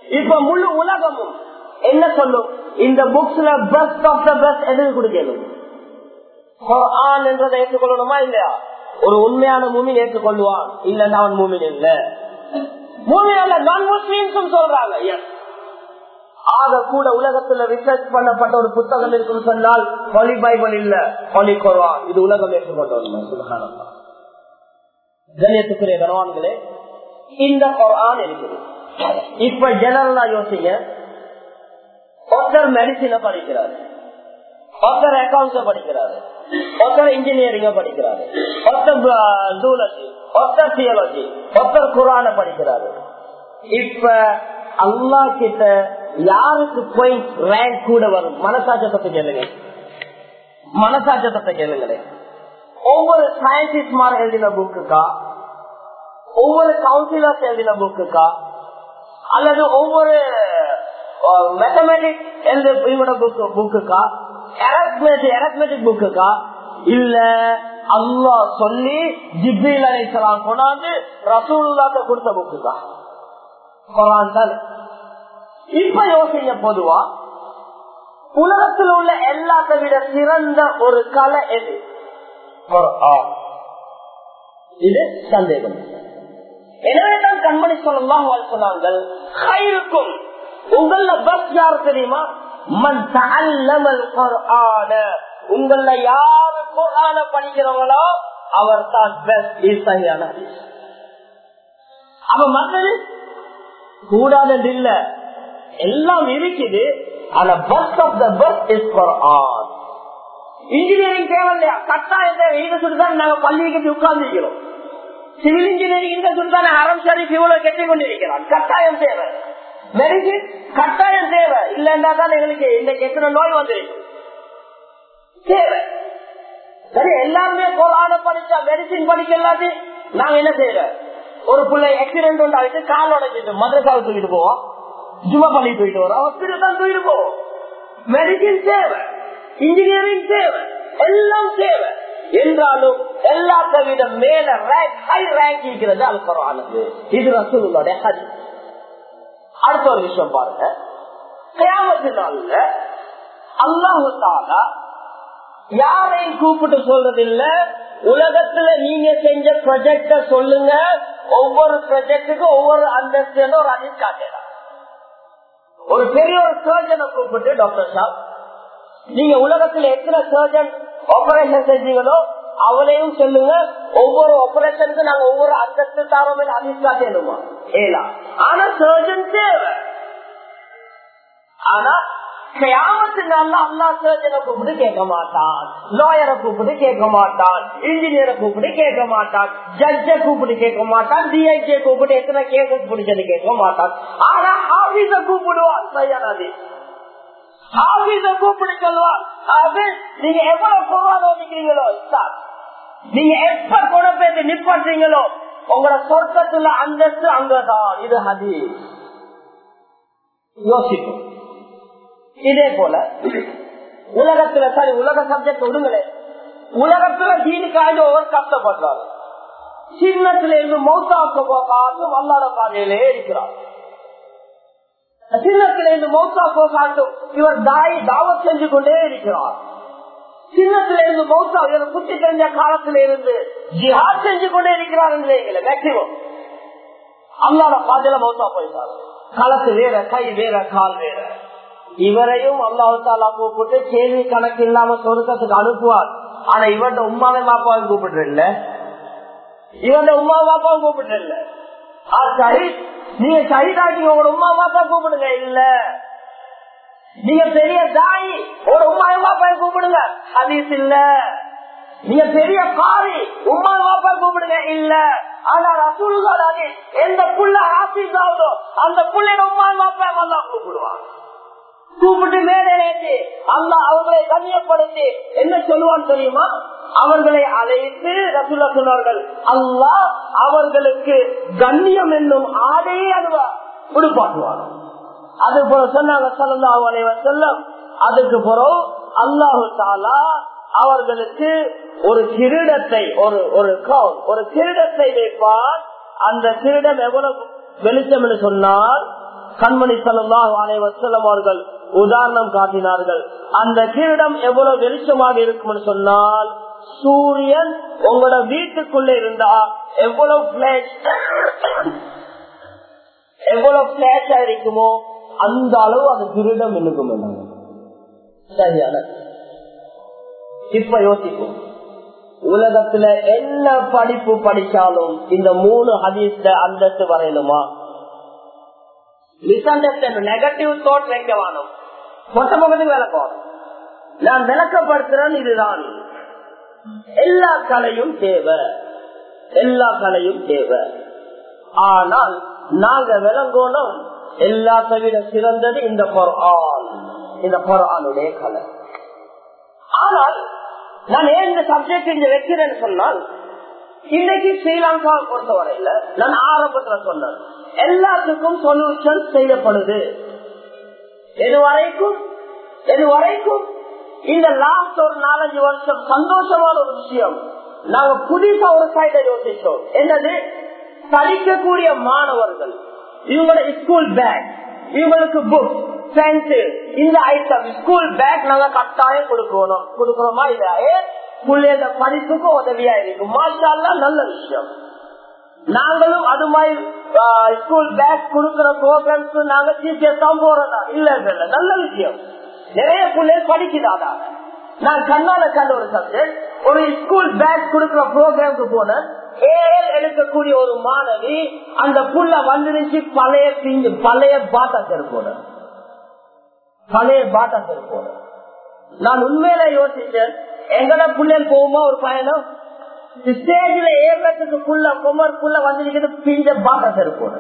இப்ப முழு உலகமும் என்ன சொல்லும்? இந்த புக்ஸ்ல பெஸ்ட் ஆஃப் த பெஸ்ட் எது கொடுக்கணும்? குரான் என்றதை ஏற்றுக்கொள்ளணுமா இல்லையா? ஒரு உண்மையான மூமின் ஏற்றுக்கொள்வான். இல்ல அவன் மூமின் இல்ல. மூமியால நான் முஸ்லீம்ஸும் சொல்றாங்க. எஸ் ஆக கூட உலகத்துல ரிசர்ச் பண்ணப்பட்ட ஒரு புத்தகம் இருக்குன்னு சொன்னால் ஹொலி பைபிள் இல்ல. ஹொலி குரான் இது உலகம் ஏற்றுக்கொண்ட உண்மை சுபகானந்தா கண்ணியத்துக்குரிய கனவான்களே இந்த குரான் இருக்குது. இப்ப ஜெனரலா யோசிங்க. ஒருத்தர் மெடிசின படிக்கிறாரு. ஒருத்தர் அக்கௌண்ட்ஸ் படிக்கிறாரு. ஒருத்தர் இன்ஜினியரிங்க படிக்கிறாரு. ஒருத்தர் ஜூலஜி ஒருத்தர் தியாலஜி ஒருத்தர் குரான படிக்கிறாரு. இப்ப அல்லா கிட்ட யாருக்கு போய் ரேங்க் கூட வரும்? மனசாட்சத்தை கேளுங்க மனசாட்சத்தை கேளுங்களேன். ஒவ்வொரு சயின்டிஸ்ட் எழுதின புக்குக்கா ஒவ்வொரு கவுன்சிலர்ஸ் எழுதின புக்குக்கா அல்லது ஒவ்வொரு மேத்தமெட்டிக்ஸ் எழுத புக்குக்கா எரத்மெட்டிக் புக்குக்கா இல்ல. அல்லா சொல்லி ஜிப்ரீல் அலைசலாம் கொண்டாந்து ரசூல்லாக்க கொடுத்த புக்குக்கா குரான் தான். இப்ப யோசிங்க பொதுவா உலகத்தில் உள்ள எல்லாத்தை விட சிறந்த ஒரு கலை எது? இது சந்தேகம். எனவே தான் கண்மணி சொல்லலாம் சொன்னாங்கள் உங்கள பஸ் யாரு தெரியுமா? உங்கள யாரு குரான படிக்கிறவங்களோ அவர் தான் பெஸ்ட் சரியான அவ மற்றது கூடாதது இல்ல. எல்லாம் இருக்குது. ஆனா bus of the bus is Quran engineering தேவை இல்லையா கட்டாயம் தேவை இதை சொல்லிதான் நாங்க பள்ளிக்கு உட்கார்ந்து சிவில் இன்ஜினியரிங் இந்த சொல்லிதான் அறம் சரி இவ்வளவு கெட்டி கொண்டிருக்கிறான். கட்டாயம் தேவை. மெடிசின் கட்டாயம் தேவை. இல்லைன்னா தான் எங்களுக்கு இன்னைக்கு எத்தனை நோய் வந்து? தேவை. சரி எல்லாருமே கோலான படிச்சா மெடிசின் படிக்க இல்லாது நாங்க என்ன செய்யறோம்? ஒரு பிள்ளை ஆக்சிடென்ட் உண்டாயிட்டு கால் உடைச்சிட்டு மதுரசாவை தூக்கிட்டு போவோம். ஜும்மா பண்ணி தூக்கிட்டு வரோம். ஹாஸ்பிட்டல் தான் தூக்கிட்டு போவோம். மெடிசின் தேவை. இன்ஜினியரிங் தேவை. எல்லாம் தேவை. என்றாலும் எல்லாத்த விட மேல ரேங்க் ஹை ரேங்க் இருக்கிறது அல் இது ரசூலுடைய ஹஜ் அடுத்த ஒரு விஷயம் பாருங்க. கியாமத்து நாள்ல அல்லாஹு தாலா யாரையும் கூப்பிட்டு சொல்றதில்ல. உலகத்துல நீங்க செஞ்ச ப்ரொஜெக்ட சொல்லுங்க. ஒவ்வொரு ப்ரொஜெக்டுக்கும் ஒவ்வொரு அந்தஸ்து ஒரு அதில் ஒரு பெரிய ஒரு சர்ஜனை கூப்பிட்டு டாக்டர் சாப் நீங்க உலகத்துல எத்தனை சர்ஜன் ஆபரேஷன் செஞ்சீங்களோ அவளையும் சொல்லுங்க. ஒவ்வொரு ஆபரேஷனுக்கு நாங்க ஒவ்வொரு அந்தஸ்து தாரோம் அதிர்ஷ்டா செய்யணுமா ஏலா ஆனா சர்ஜன் தேவை. ஆனா கியாமத்தினால அல்லா சர்ஜனை கூப்பிட்டு கேட்க மாட்டான். லாயரை கூப்பிட்டு கேட்க மாட்டான். இன்ஜினியரை கூப்பிட்டு கேட்க மாட்டான். ஜட்ஜ கூப்பிட்டு கேட்க மாட்டான். டிஐஜே கூப்பிட்டு எத்தனை கேசஸ் பிடிச்சது கேட்க மாட்டான். ஆனா ஆபீஸ கூப்பிடுவான் சையனாதி. ஆபீஸ கூப்பிட்டு சொல்லுவான். நீங்க எவ்வளவு குரான் சார் நீங்க எப்ப குணப்பேத்து நிப்பாட்டுறீங்களோ உங்களோட சொர்க்கத்துல அந்தஸ்து அங்கதான். இது ஹதி யோசிக்கும் இதே போல உலகத்துல சரி உலக சப்ஜெக்ட் விடுங்களே உலகத்துல தீனுக்காக ஒவ்வொரு கஷ்டப்படுறாரு. சின்னத்துல இருந்து மௌத்தாக்க காட்டும் அல்லாத பாதையிலே இருக்கிறார். சின்னத்துல இருந்து மௌத்தாக்கோ காட்டும் இவர் தாய் தாவத் செஞ்சு கொண்டே இருக்கிறார். சின்னத்துல இருந்து மௌத்தா இவர் குத்தி தெரிஞ்ச காலத்துல இருந்து ஜிஹாத் செஞ்சு கொண்டே இருக்கிறார் மேக்சிமம். அல்லாத பாதையில மௌத்தா போயிட்டாரு. களத்து வேற கை வேற கால் வேற. இவரையும் அல்லாஹாலா கூப்பிட்டு கேள்வி கணக்கு இல்லாம சொருக்கத்துக்கு அனுப்புவார். ஆனா இவன் உமாவே பாப்பாவும் கூப்பிட்டு இல்ல. இவன் உமா பாப்பாவும் கூப்பிட்டு இல்ல. நீங்க சைதாக்கி உங்களோட உமா பாப்பா கூப்பிடுங்க இல்ல. நீங்க பெரிய தாய் ஒரு உமா பாப்பாவை கூப்பிடுங்க. ஹதீஸ் இல்ல நீங்க பெரிய காரி உமா பாப்பா கூப்பிடுங்க. இல்ல. ஆனா ரசூலுல்லாஹி எந்த புள்ள ஹாஃபிஸ் ஆகுதோ அந்த புள்ளையோட உமா பாப்பா அல்லாஹ் கூப்பிடுவாங்க கூப்பிட்டு மேலேற்றி அல்லா அவர்களை கண்ணியப்படுத்தி என்ன சொல்லுவான் தெரியுமா? அவர்களை அழைத்து ரசூலா சொன்னார்கள் அல்லாஹ் அவர்களுக்கு கண்ணியம் என்னும் ஆடையே அனுவா உடுப்பாட்டுவார் அது போல சொன்னாங்க சொல்லலாம் அலைவர் செல்லம் அதுக்கு பிறகு அல்லாஹு தாலா அவர்களுக்கு ஒரு கிரீடத்தை ஒரு ஒரு கவுன் ஒரு கிரீடத்தை வைப்பார். அந்த கிரீடம் எவ்வளவு வெளிச்சம் என்று சொன்னால் கண்மணி சல்லாஹ் அலைவசல்லம் அவர்கள் உதாரணம் காட்டினார்கள். அந்த கிரீடம் எவ்வளவு வெளிச்சமாக இருக்கும் சொன்னால் சூரியன் உங்களோட வீட்டுக்குள்ள இருந்தா எவ்வளவு எவ்வளவு பிளாஷா இருக்குமோ அந்த அளவு அந்த திருடம் இருக்கும் சரியான. இப்ப யோசிக்கும் உலகத்துல என்ன படிப்பு படிச்சாலும் இந்த மூணு ஹதீஸ்ல அந்தஸ்து வரையணுமா? நெகட்டிவ் தோட் வைக்க வேணும் மொத்த முகத்துக்கு விளக்கம் நான் விளக்கப்படுத்துறேன் இதுதான். எல்லா கலையும் தேவை. எல்லா கலையும் தேவை. ஆனால் நாங்க விளங்கணும் எல்லாத்த விட சிறந்தது இந்த பொறான் இந்த பொறானுடைய கலை ஆனால் நான் ஏன் இந்த சப்ஜெக்ட் இங்க வைக்கிறேன்னு சொன்னால் இன்னைக்கு ஸ்ரீலங்காவை பொறுத்தவரையில நான் ஆரம்பத்துல சொன்னேன். எல்லாத்துக்கும் சொல்யூஷன் செய்யப்படுது. எது வரைக்கும்? எது வரைக்கும்? இந்த லாஸ்ட் ஒரு நாலஞ்சு வருஷம் சந்தோஷமான ஒரு விஷயம். நாங்க புதுசா ஒரு சைட யோசிச்சோம். என்னது? படிக்கக்கூடிய மாணவர்கள். இவங்களோட ஸ்கூல் பேக் இவங்களுக்கு புக் பென்சில் இந்த ஐட்டம் ஸ்கூல் பேக் நாங்க கட்டாயம் கொடுக்கணும். கொடுக்கணுமா இல்லையே பிள்ளைங்க படிப்புக்கு உதவியா இருக்கும். மாஷால்லா நல்ல விஷயம். நாங்களும் அது மாதிரி ஸ்கூல் பேக் கொடுக்கிற ப்ரோக்ராம்ஸ் நாங்க சீக்கிரம் தான் போறதா? இல்ல இல்ல நல்ல விஷயம். நிறைய பிள்ளைகள் படிக்குதாதா நான் கண்ணால கண்ட ஒரு சப்ஜெக்ட் ஒரு ஸ்கூல் பேக் கொடுக்கிற ப்ரோக்ராம்க்கு போனேன். ஏஎல் எடுக்கக்கூடிய ஒரு மாணவி அந்த புள்ள வந்துருச்சு பழைய பிஞ்சு பழைய பாட்டா செருப்போட பழைய பாட்டா செருப்போட நான் உண்மையில யோசிச்சேன் எங்கட புள்ளல் போகுமா ஒரு பயணம்? ஸ்டேஜ்ல ஏறத்துக்கு புள்ள குமர் புள்ள வந்து பிஞ்ச பாட்டா செருப்போட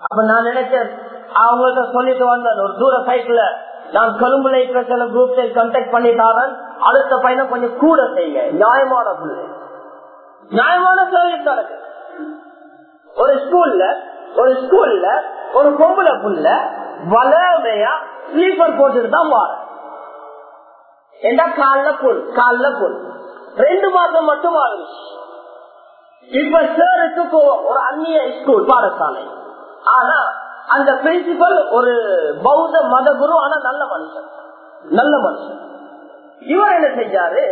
அப்ப நான் நினைச்சேன் அவங்கள்ட்ட சொல்லிட்டு வந்தேன் ஒரு தூர சைட்ல நான் கொழும்புல இருக்கிற சில குரூப் கண்டக்ட் பண்ணி தாரன் அடுத்த பையனை கொஞ்சம் கூட செய்ய நியாயமான பிள்ளை. நியாயமான சர்வீஸ் நடக்கு ஒரு ஸ்கூல்ல ஒரு ஸ்கூல்ல ஒரு பொம்பளை புள்ள வளமையா ஸ்லீப்பர் போட்டுட்டு தான் வார என்ன கால பொருள் கால பொருள் ரெண்டு மாதம் மட்டும் மாறுது இப்ப சேருக்கு போவோம் ஒரு அந்நிய ஸ்கூல் பாடசாலை. ஆனா அந்த பிரின்சிபல் ஒரு பௌத்த மத குரு ஆனா நல்ல மனுஷன். நல்ல மனுஷன். இவர் என்ன செஞ்சாரு?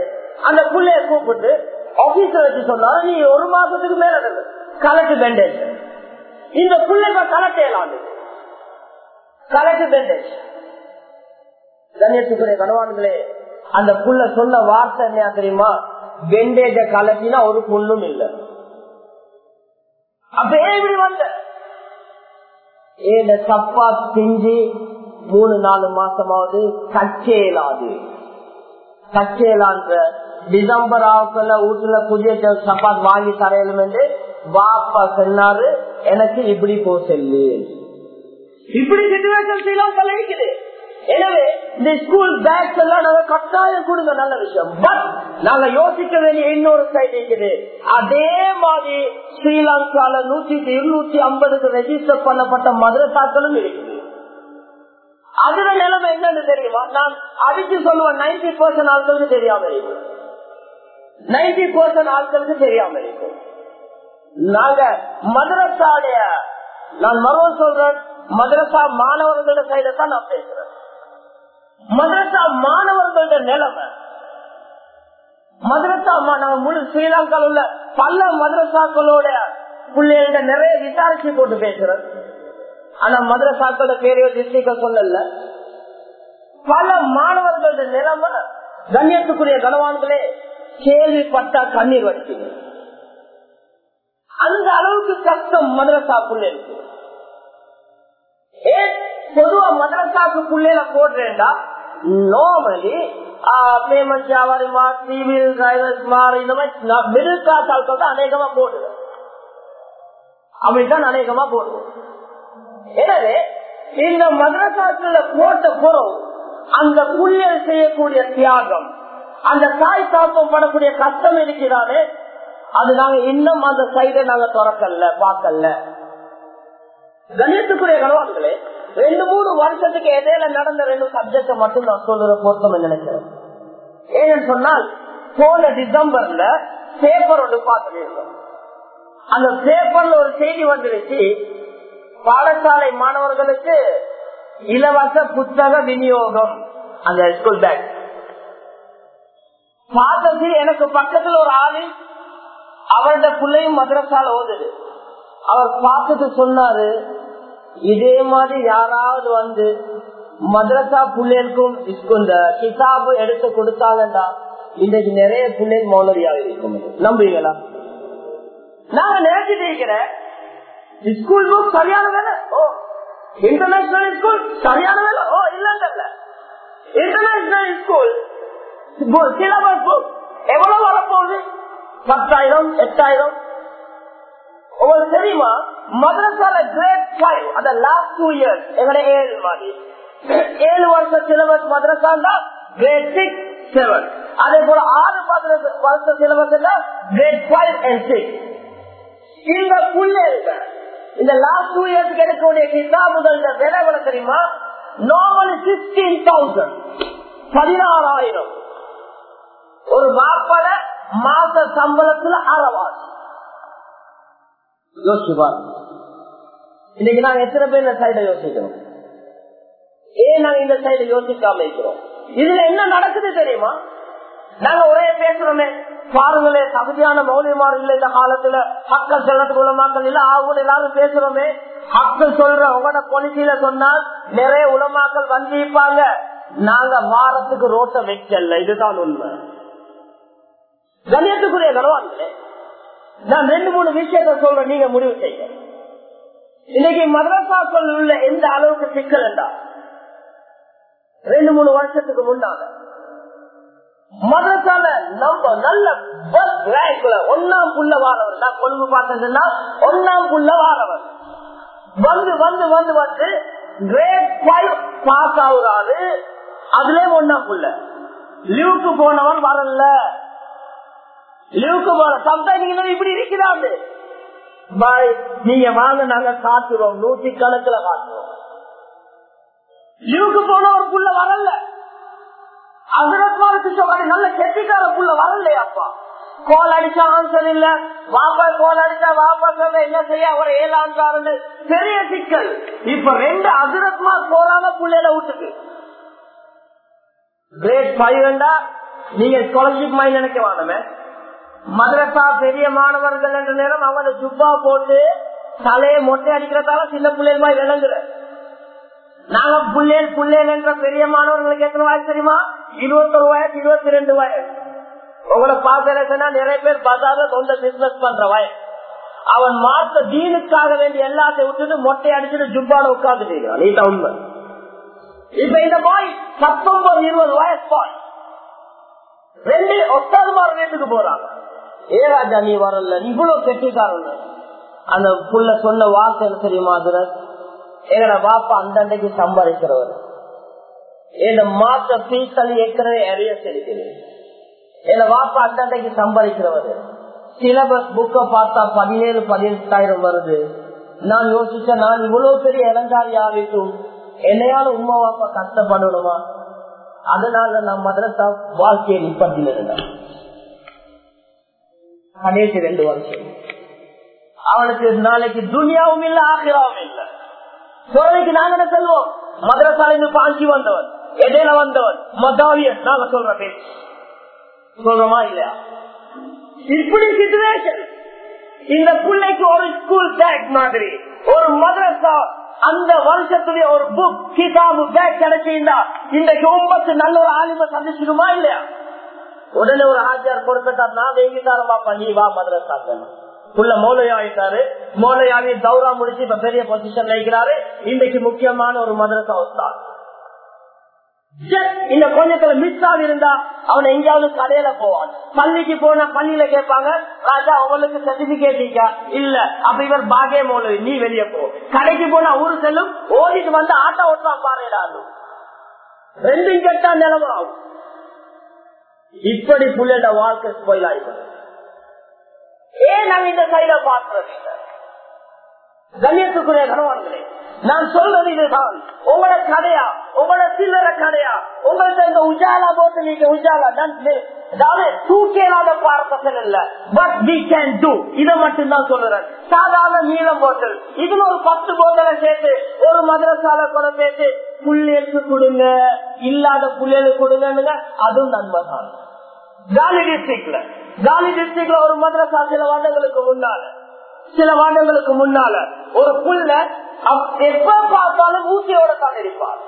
அந்த பிள்ளைய கூப்பிட்டு ஆபீஸ்ல வச்சு சொன்னாரு நீ ஒரு மாசத்துக்கு மேல கலட்டு பேண்டேஜ் இந்த பிள்ளைங்க கலெக்ட் கலட்டு பேண்டேஜ் கண்ணியத்துக்குரிய கனவான்களே அந்த புள்ள சொன்ன வார்த்தை என்ன தெரியுமா? பெண்டேஜ கலட்டினா ஒரு புண்ணும் இல்லை. அப்படியே இப்படி வந்த. ஏத சப்பா பிஞ்சு மூணு நாலு மாசமாவது கச்சேலாது. கச்சேலான்ற டிசம்பர் ஆவுக்குள்ள வீட்டுல புதிய சப்பாத் வாங்கி தரையிலும் என்று வாப்பா சொன்னாரு. எனக்கு இப்படி போ செல்லு. இப்படி சிச்சுவேஷன் எனவே இந்த ஸ்கூல் பேக்ஸ் எல்லாம் நாங்க கட்டாயம் கொடுங்க நல்ல விஷயம். பட் நாங்க யோசிக்க வேண்டிய இன்னொரு சைடு இருக்குது. அதே மாதிரி ஸ்ரீலங்கால நூத்தி இருநூத்தி ஐம்பதுக்கு ரெஜிஸ்டர் பண்ணப்பட்ட மதுரசாக்களும் இருக்குது. அதுல நிலைமை என்னன்னு தெரியுமா? நான் அடிச்சு சொல்லுவேன் நைன்டி பர்சன்ட் ஆட்களுக்கு தெரியாம இருக்கு நைன்டி பர்சன்ட் ஆட்களுக்கு தெரியாம இருக்கும் நாங்க மதரசாடைய நான் மறுவ சொல்றேன் மதரசா மாணவர்களோட சைட தான் நான் பேசுறேன். மதரசா மாணவர்களோட நிலைமை. மதரசா நாங்க முழு ஸ்ரீலங்கால உள்ள பல மதரசாக்களோட பிள்ளைகள நிறைய விசாரிச்சு போட்டு பேசுறேன். ஆனா மதரசாக்களோட பேரையோ டிஸ்ட்ரிக்ட சொல்லல. பல மாணவர்களோட நிலைமை கண்ணியத்துக்குரிய கனவான்களே கேள்விப்பட்டா கண்ணீர் வச்சு அந்த அளவுக்கு கஷ்டம் மதரசாக்குள்ள இருக்கு. ஏன் பொதுவா மதரசாக்கு புள்ளையில போடுறேன்டா நார்மலி பேமெண்ட் வியாபாரி மார் சிவில் டிரைவர்ஸ் மார் இந்த மாதிரி மிடில் கிளாஸ் ஆட்கள் தான் அநேகமா போடுவேன். அப்படித்தான் அநேகமா போடுவோம் எனவே இந்த மதரசாக்குள்ள போட்ட புறம் அந்த புள்ளியல் செய்யக்கூடிய தியாகம் அந்த தாய் தாக்கம் படக்கூடிய கஷ்டம் இருக்கிறாரு அது நாங்க இன்னும் அந்த சைடை நாங்க திறக்கல பார்க்கல கணியத்துக்குரிய கணவான்களே ரெண்டு மூணு வருஷத்துக்கு இடையில நடந்த ரெண்டு சப்ஜெக்ட மட்டும் நான் சொல்ற பொருத்தம் நினைக்கிறேன். ஏன்னு சொன்னால் போன டிசம்பர்ல பேப்பர் ஒன்று பார்த்துருந்தோம் அந்த பேப்பர்ல ஒரு செய்தி வந்துருச்சு. பாடசாலை மாணவர்களுக்கு இலவச புத்தக விநியோகம். அந்த ஸ்கூல் பேக் பார்த்தது எனக்கு பக்கத்துல ஒரு ஆளு அவரோட பிள்ளையும் மதரசால ஓதுது. அவர் பார்த்துட்டு சொன்னாரு இதே மாதிரி யாராவது வந்து மதரசா பிள்ளைகளுக்கும் இந்த கிதாபு எடுத்து கொடுத்தாங்கடா இன்னைக்கு நிறைய பிள்ளைகள் மௌனரியாக இருக்கும் நம்புவீங்களா? நாங்க நினைச்சிட்டு இருக்கிறேன். ஸ்கூல் புக் சரியான வேலை? ஓ இன்டர்நேஷனல் ஸ்கூல் சரியான வேலை? ஓ இல்ல இன்டர்நேஷனல் ஸ்கூல் சிலபஸ் எவ்வளவு வரப்போகுது? பத்தாயிரம் எட்டாயிரம். உங்களுக்கு தெரியுமா? மதரசால கிரேட் ஃபைவ் அந்த லாஸ்ட் டூ இயர்ஸ் எங்களை ஏழு மாதிரி ஏழு வருஷ சிலபஸ் மதரசா கிரேட் சிக்ஸ் செவன் அதே போல ஆறு வருஷ syllabus grade five and six இந்த பிள்ளைங்க இந்த லாஸ்ட் டூ இயர்ஸ் கிடைக்கக்கூடிய கிதாபுகள் விலை விலை தெரியுமா? நார்மலி சிக்ஸ்டீன் தௌசண்ட் பதினாறாயிரம். ஒரு மாப்பட மாச சம்பளத்துல அறவாசி யோசிச்சுப்பார் இன்னைக்கு நாங்க எத்தனை பேர் இந்த சைட யோசிக்கிறோம் ஏன் நாங்க இந்த சைட யோசிக்காம இருக்கிறோம்? இதுல என்ன நடக்குது தெரியுமா? நாங்க ஒரே பேசுறோமே பாருங்களே தகுதியான மௌலியமாறு இல்ல இந்த காலத்துல. மக்கள் செல்றதுக்கு உலமாக்கள் இல்ல அவங்க எல்லாரும் பேசுறோமே. மக்கள் சொல்ற உங்களோட பொலிசியில சொன்னால் நிறைய உலமாக்கள் வந்திருப்பாங்க நாங்க வாரத்துக்கு ரோட்டை வைக்கல இதுதான் உண்மை. கணியத்துக்குரிய கனவான்களே நான் ரெண்டு மூணு விஷயத்த சொல்றேன் நீங்க முடிவு செய்ய இன்னைக்கு மதரசாக்கள் உள்ள எந்த அளவுக்கு சிக்கல் என்றா ரெண்டு மூணு வருஷத்துக்கு முன்னால மதரசால நம்ம நல்ல பஸ் ரேங்க்ல ஒன்னாம் புள்ள வாரவர். நான் கொழும்பு பார்த்ததுன்னா ஒன்னாம் புள்ள வாரவர். வந்து வந்து வந்து வந்து கிரேட் ஃபைவ் பாஸ் ஆகுறாரு. அதுலயும் ஒன்னாம் புள்ள. லீவுக்கு போனவன் வரல. லீவுக்கு போன சம்டைம் நீங்க இப்படி இருக்கிறாங்க பாய் நீங்க வாங்க நாங்க காத்துறோம் நூற்றி கணக்குல காத்துறோம் லீவுக்கு ஒரு புள்ள வரல. அகரத்மாருக்கு சொல்றாங்க நல்ல கெட்டிக்கார புள்ள வரலையாப்பா கோல் அடிச்சா ஆன்சர் இல்ல. வாப்பா கோல் அடிச்சா வாப்பா சொல்ல என்ன செய்ய? அவர் ஏழாந்தாருன்னு பெரிய சிக்கல். இப்ப ரெண்டு அகரத்மா கோலாம புள்ளையில விட்டுக்கு கிரேட் ஃபைவ் வேண்டா நீங்க ஸ்காலர்ஷிப் மாதிரி நினைக்க வேணுமே. மதரசா பெரிய மாணவர்கள் என்ற நேரம் அவங்க ஜுப்பா போட்டு தலையை மொட்டை அடிக்கிறதால சின்ன பிள்ளைகள் மாதிரி விளங்குற. நாங்க புள்ளேல் புள்ளேல் என்ற பெரிய மாணவர்களுக்கு எத்தனை வயசு தெரியுமா? இருபத்தொரு வயசு இருபத்தி ரெண்டு வயசு. உங்களை பாக்குறதுன்னா நிறைய பேர் பசார்ல சொந்த பிசினஸ் பண்ற வயசு. அவன் மாத்த தீனுக்காக வேண்டிய எல்லாத்தையும் விட்டுட்டு மொட்டை அடிச்சுட்டு ஜுப்பான உட்கார்ந்துட்டு நீ உண்மை. இப்ப இந்த பாய் பத்தொன்பது இருபது வயசு பாய் ரெண்டு ஒத்தாதுமார வீட்டுக்கு போறாங்க ஏராஜா நீ வரல. இவ்வளவு கெட்டிக்காரன் அந்த புள்ள சொன்ன வார்த்தை என்ன தெரியுமா அதுல? எங்கட பாப்பா அந்த அன்றைக்கு சம்பாதிக்கிறவர். என் மாத்த பீசல் ஏற்கனவே அறிய செலுத்தது என் பாப்பா அந்த அண்டைக்கு சம்பாதிக்கிறவர். சிலபஸ் புக்க பார்த்தா பதினேழு பதினெட்டாயிரம் வருது. நான் யோசிச்ச நான் இவ்வளவு பெரிய இளங்காரி ஆகிட்டும். என்னையால உமா பாப்பா கஷ்டப்படணுமா? அதனால நான் மதரசா வாழ்க்கையை நிப்பட்டில் இருந்தேன் கடைசி ரெண்டு வருஷம் அவனுக்கு நாளைக்கு துனியாவும் இல்ல ஆகிராவும் இல்ல. குழந்தைக்கு நாங்க என்ன செல்வோம் மதரசால இருந்து பாஞ்சி வந்தவன் இடையில வந்தவன் மதாவிய நாங்க சொல்ற பேச்சு சொல்றோமா இல்லையா? இப்படி சிச்சுவேஷன் இந்த பிள்ளைக்கு ஒரு ஸ்கூல் பேக் மாதிரி ஒரு மதரசா அந்த வருஷத்துடைய ஒரு புக் கிதாபு பேக் கிடைச்சிருந்தா இன்றைக்கு ஒன்பத்து நல்ல ஒரு ஆளுமை சந்திச்சிடுமா இல்லையா? உடனே ஒரு ஆச்சியார் பொறுப்பேட்டார் நான் வெங்கிட்டாரம் நீ வா மதரசா உள்ள மோலையாயிட்டாரு மோலையாவி தௌரா முடிச்சு இப்ப பெரிய பொசிஷன் இருக்கிறாரு. இன்றைக்கு முக்கியமான ஒரு மதரசா வந்தார் இந்த கொஞ்சத்துல மிஸ் ஆகிருந்தா அவன் எங்கேயாவது கடையில போவான். பள்ளிக்கு போனா பள்ளியில கேட்பாங்க ராஜா உங்களுக்கு சர்டிபிகேட் இல்ல. அப்ப இவர் பாகே மோலு நீ வெளியே போ. கடைக்கு போனா ஊரு செல்லும் ஓடிட்டு வந்து ஆட்டோ ஓட்டுவான் பாருடா ரெண்டும் கெட்டா நிலவரம் ஆகும். இப்படி புள்ளட வாழ்க்கை ஸ்போயில் ஏன் நாங்க இந்த சைட பாக்குறது கண்ணியத்துக்குரிய கணவான்களே நான் சொல்றது இதுதான். உங்களோட கதையா? உங்களோட சில்லற கதையா? உங்கள்ட்ட இந்த உஜாலா போட்டு நீங்க உஜாலா அதாவது தூக்கேலாத பார்ப்பசன் இல்ல. பட் வி கேன் டூ இதை மட்டும்தான் சொல்லுறேன் சாதாரண நீளம் போட்டல் இதுல ஒரு பத்து போட்டலை சேர்த்து ஒரு மதரசால கூட சேர்த்து புள்ளியலுக்கு கொடுங்க இல்லாத புள்ளியலுக்கு கொடுங்க அதுவும் நன்மை தான் காலி டிஸ்ட்ரிக்ட்ல காலி டிஸ்ட்ரிக்ட்ல ஒரு மதரசா சில வருடங்களுக்கு முன்னால. சில வருடங்களுக்கு முன்னால. ஒரு புள்ள எப்ப பார்த்தாலும் ஊசியோட தான் இருப்பார்.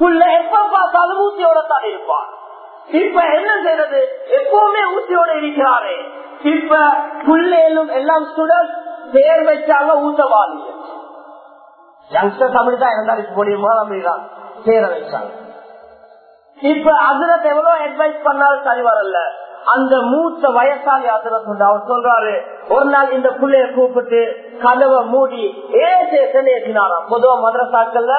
புள்ள எப்ப பார்த்தாலும் ஊசியோட தான் இருப்பார். இப்ப என்ன செய்யறது எப்பவுமே ஊசியோட இருக்கிறாரே. இப்ப புள்ளையிலும் எல்லாம் சுடல் பேர் வச்சாங்க ஊசவாதி யங்ஸ்டர்ஸ் அப்படிதான் இருந்தாலும் முடியுமா அப்படிதான் பேரை வச்சாங்க. இப்ப அதுல எவ்வளவு அட்வைஸ் பண்ணாலும் சரி வரல. அந்த மூத்த வயசாளி அதிரத் உண்டு. அவர் சொல்றாரு ஒரு நாள் இந்த பிள்ளைய கூப்பிட்டு கதவை மூடி ஏசேசன் ஏற்றினாராம் பொதுவா மதரசாக்கள்ல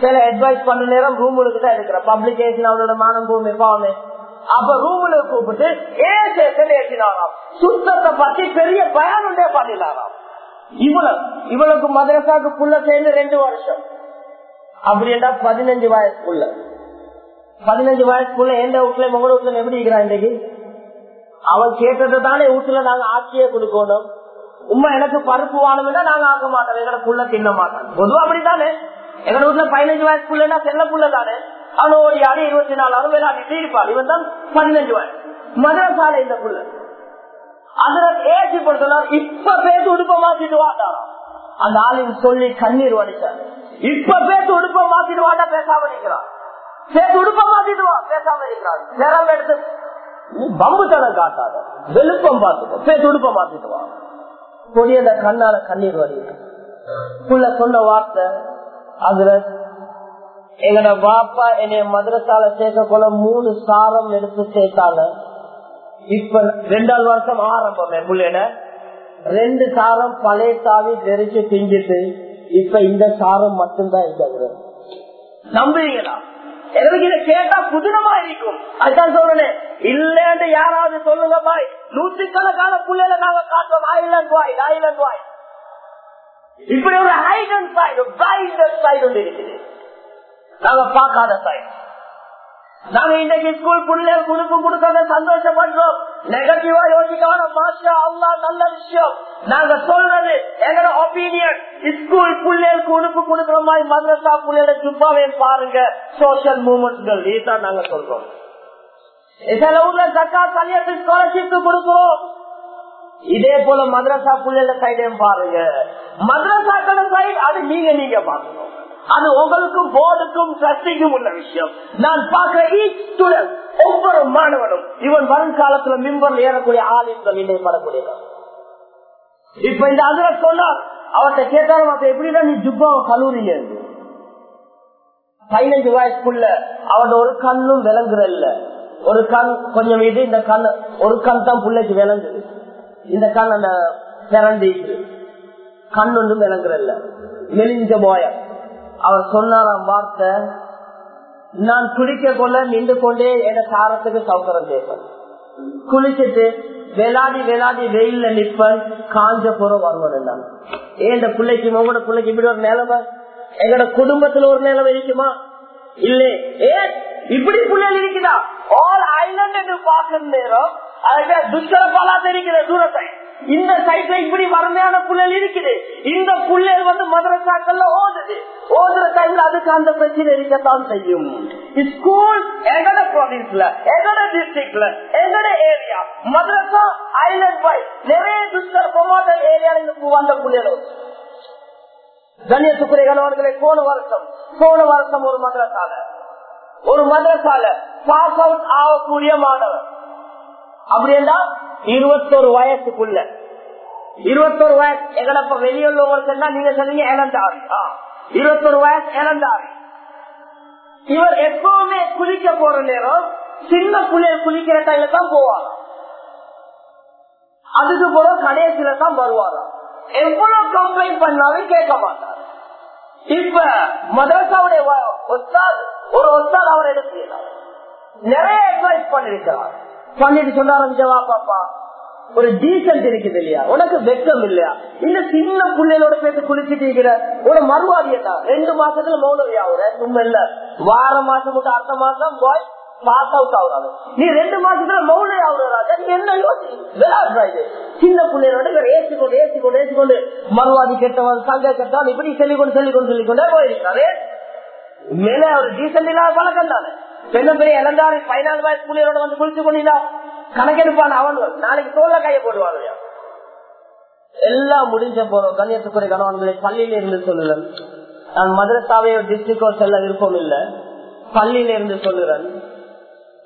சில அட்வைஸ் பண்ண நேரம் ரூமுக்கு தான் இருக்கிற பப்ளிகேஷன் அவரோட மானம் பூமி பாவமே. அப்ப ரூமுல கூப்பிட்டு ஏசேசன் ஏற்றினாராம் சுத்தத்தை பத்தி பெரிய பயனுண்டே பண்ணினாராம் இவ்வளவு இவளுக்கு மதரசாக்கு புள்ள சேர்ந்து ரெண்டு வருஷம். அப்படின்னா பதினஞ்சு வயசுக்குள்ள. பதினஞ்சு வயசுக்குள்ள எந்த வீட்டுல உங்களோட வீட்டுல எப்படி இருக்கிறான் இன்னைக்கு அவன் கேட்டதை தானே வீட்டுல நாங்க ஆட்சியே கொடுக்கணும். உண்மை எனக்கு பருப்பு வாங்கணும்னா நாங்க ஆக்க மாட்டோம். எங்கட புள்ள தின்ன மாட்டோம் பொதுவா அப்படித்தானே? எங்க வீட்டுல பதினஞ்சு வயசு செல்ல புள்ள தானே? அவன் ஒரு ஆடி இருபத்தி நாலு ஆறு விளையாடிட்டு இருப்பாள் இவன் தான் பதினஞ்சு வயசு. மதரசாலை இந்த புள்ள. அதுல ஏசி பொறுத்தனார் இப்ப பேசு உடுப்ப மாத்திட்டு வாட்டாராம் அந்த ஆளுக்கு சொல்லி கண்ணீர் வடிச்சார். இப்ப பேசு உடுப்ப மாத்திட்டு வாட்டா பேசாம நிக்கிறான். பேத்து உடுப்ப மாத்திட்டு பேசாம இருக்கிறான் நேரம் எடுத்து. பம்பு தலை காட்டாத. வெளுப்பம் பார்த்துக்கோ. பேத்து உடுப்ப மாத்திட்டு வா கொடியத கண்ணால கண்ணீர் வருது புள்ள சொன்ன வார்த்தை அதுல எங்கட பாப்பா என்னைய மதுரசால சேர்க்க போல மூணு சாரம் எடுத்து சேர்த்தாங்க. இப்ப ரெண்டாவது வருஷம் ஆரம்பமே புள்ளேன ரெண்டு சாரம் பழைய சாவி தெரிச்சு திங்கிட்டு இப்ப இந்த சாரம் மட்டும்தான் இருக்கிறது நம்புறீங்களா? எனக்கு இதை கேட்டா புதினமா இருக்கும் அதுதான் சொல்றேன் இல்லன்னு யாராவது சொல்லுங்க பாய் நூற்றுக்கணக்கான புள்ளையில நாங்க காட்டுவோம் ஐலண்ட் வாய் ஐலண்ட் வாய் இப்படி ஒரு ஹைடன் சைடு பிரைட் சைடு ஒன்று இருக்குது நாங்க பார்க்காத சைடு நாங்க இன்னைக்கு ஸ்கூல் பிள்ளைங்க குடுப்பு கொடுக்கறத சந்தோஷப்படுறோம். நெகட்டிவா யோசிக்கான மாஷா அல்லா நல்ல விஷயம். நாங்க சொல்றது எங்களோட ஒப்பீனியன் ஸ்கூல் பிள்ளைகளுக்கு உடுப்பு கொடுக்கிற மாதிரி மதரசா பிள்ளைகள சும்மாவே பாருங்க. சோசியல் மூவ்மெண்ட்கள் இதுதான் நாங்க சொல்றோம். சில ஊர்ல சக்கா கல்யாணத்துக்கு ஸ்காலர்ஷிப் கொடுக்கிறோம். இதே போல மதரசா பிள்ளைகள சைடையும் பாருங்க. மதரசாக்கள சைடு அது நீங்க நீங்க பாக்கணும் அது உங்களுக்கும் போர்டுக்கும் சக்திக்கும் உள்ள விஷயம். நான் பார்க்கிற ஈச் ஒவ்வொரு மாணவனும் இவன் வருங்காலத்துல மிம்பர் ஏறக்கூடிய ஆள் ஆலயங்கள் இணைப்படக்கூடியவர் இப்ப இந்த அதுல சொன்னார் அவர்கிட்ட கேட்டாலும் அப்ப எப்படின்னா நீ ஜுப்பாவை கல்லூரிங்க பதினஞ்சு வயசுக்குள்ள அவன் ஒரு கண்ணும் விளங்குறல்ல. ஒரு கண் கொஞ்சம் இது இந்த கண் ஒரு கண் தான் பிள்ளைக்கு விளங்குது. இந்த கண் அந்த திரண்டு கண் ஒன்றும் விளங்குறல்ல. மெலிஞ்ச போயம். அவர் சொன்னாராம் வார்த்தை. நான் குளிக்க கொள்ள நின்று கொண்டே என சாரத்துக்கு சௌகரம் பேச குளிச்சுட்டு விளாடி விளாடி வெயில்ல நிற்பன். காஞ்ச போற வருவன் நான். ஏன் பிள்ளைக்கு உங்களோட பிள்ளைக்கு இப்படி ஒரு நிலைமை? எங்களோட குடும்பத்துல ஒரு நிலைமை இருக்குமா? இல்லே. ஏன்? இப்படி பிள்ளைகள் இருக்குதா ஆல் ஐலண்ட் என்று பார்க்கிற நேரம் அதுக்கு துஷ்கர பாலா தூரத்தை. இந்த சைட்ல இப்படி வறுமையான புள்ளல் இருக்குது. இந்த புள்ளல் வந்து மதரசாக்கள்ல ஓடுது. ஓடுற டைம்ல அதுக்கு அந்த பிரச்சனை இருக்கத்தான் செய்யும். ஸ்கூல் எங்கட ப்ராவின்ஸ்ல எங்கட டிஸ்ட்ரிக்ட்ல எங்கட ஏரியா மதரசா ஐலண்ட் பாய் நிறைய துஷ்கர் பொமாட்டல் ஏரியால இருந்து வந்த புள்ளல். கண்ணியத்துக்குரிய அவர்களை போன வருஷம் போன வருஷம் ஒரு மதரசால. ஒரு மதரசால பாஸ் அவுட் ஆகக்கூடிய மாணவர். அப்படின்னா இருபத்தொரு வயசுக்குள்ள. இருபத்தொரு வயசு எங்கடப்ப வெளியுள்ளவங்களுக்கு நீங்க சொன்னீங்க இளந்தாரி இருபத்தொரு வயசு இளந்தாரி இவர் எப்பவுமே குளிக்க போற நேரம் சின்ன புள்ளைய குளிக்கிற டைம்ல தான் போவாங்க அதுக்கு போல கடைசியில தான் வருவாராம். எவ்வளவு கம்ப்ளைண்ட் பண்ணாலும் கேட்க மாட்டார். இப்ப மதரசாவுடைய ஒத்தாது ஒரு ஒத்தால் அவர் எடுத்து நிறைய அட்வைஸ் பண்ணிருக்கிறார். பண்ணிட்டு சொன்னாரு ஜவா பாப்பா ஒரு டீசன்ட் இருக்குது இல்லையா? உனக்கு வெக்கம் இல்லையா? இந்த சின்ன பிள்ளைகளோட பேச குளிச்சுட்டு இருக்கிற ஒரு மறுவாதி என்ன? ரெண்டு மாசத்துல மௌனவி ஆகுற சும்மா இல்ல. வார மாசம் மட்டும் அடுத்த மாசம் பாய் பாஸ் அவுட் ஆகுறாங்க நீ ரெண்டு மாசத்துல மௌனவி ஆகுறாங்க நீ என்ன யோசி? விளையாடுறாங்க சின்ன பிள்ளைகளோட ஏசி கொண்டு ஏசி கொண்டு ஏசி கொண்டு மறுவாதி கெட்டவன் சங்க கெட்டவன் இப்படி சொல்லிக்கொண்டு சொல்லிக்கொண்டு சொல்லிக்கொண்டே போயிருக்காரு மேல ஒரு டீசன்ட் இல்லாத பழக்கம் தானே. பெண்ணும் பெரிய இளந்தாரி பதினாலு வயசு பிள்ளைகளோட வந்து குளிச்சு கொண்டீங்களா? கணக்கெடுப்பான அவன்கள் நாளைக்கு தோல்ல கையை போடுவாங்க எல்லாம் முடிஞ்ச போறோம் கண்ணியத்துக்குறை கணவன்களை பள்ளியில இருந்து சொல்லுறேன் நான் மதரசாவையோ டிஸ்ட்ரிக்டோ செல்ல விருப்பம் இல்ல. பள்ளியில இருந்து சொல்லுறேன்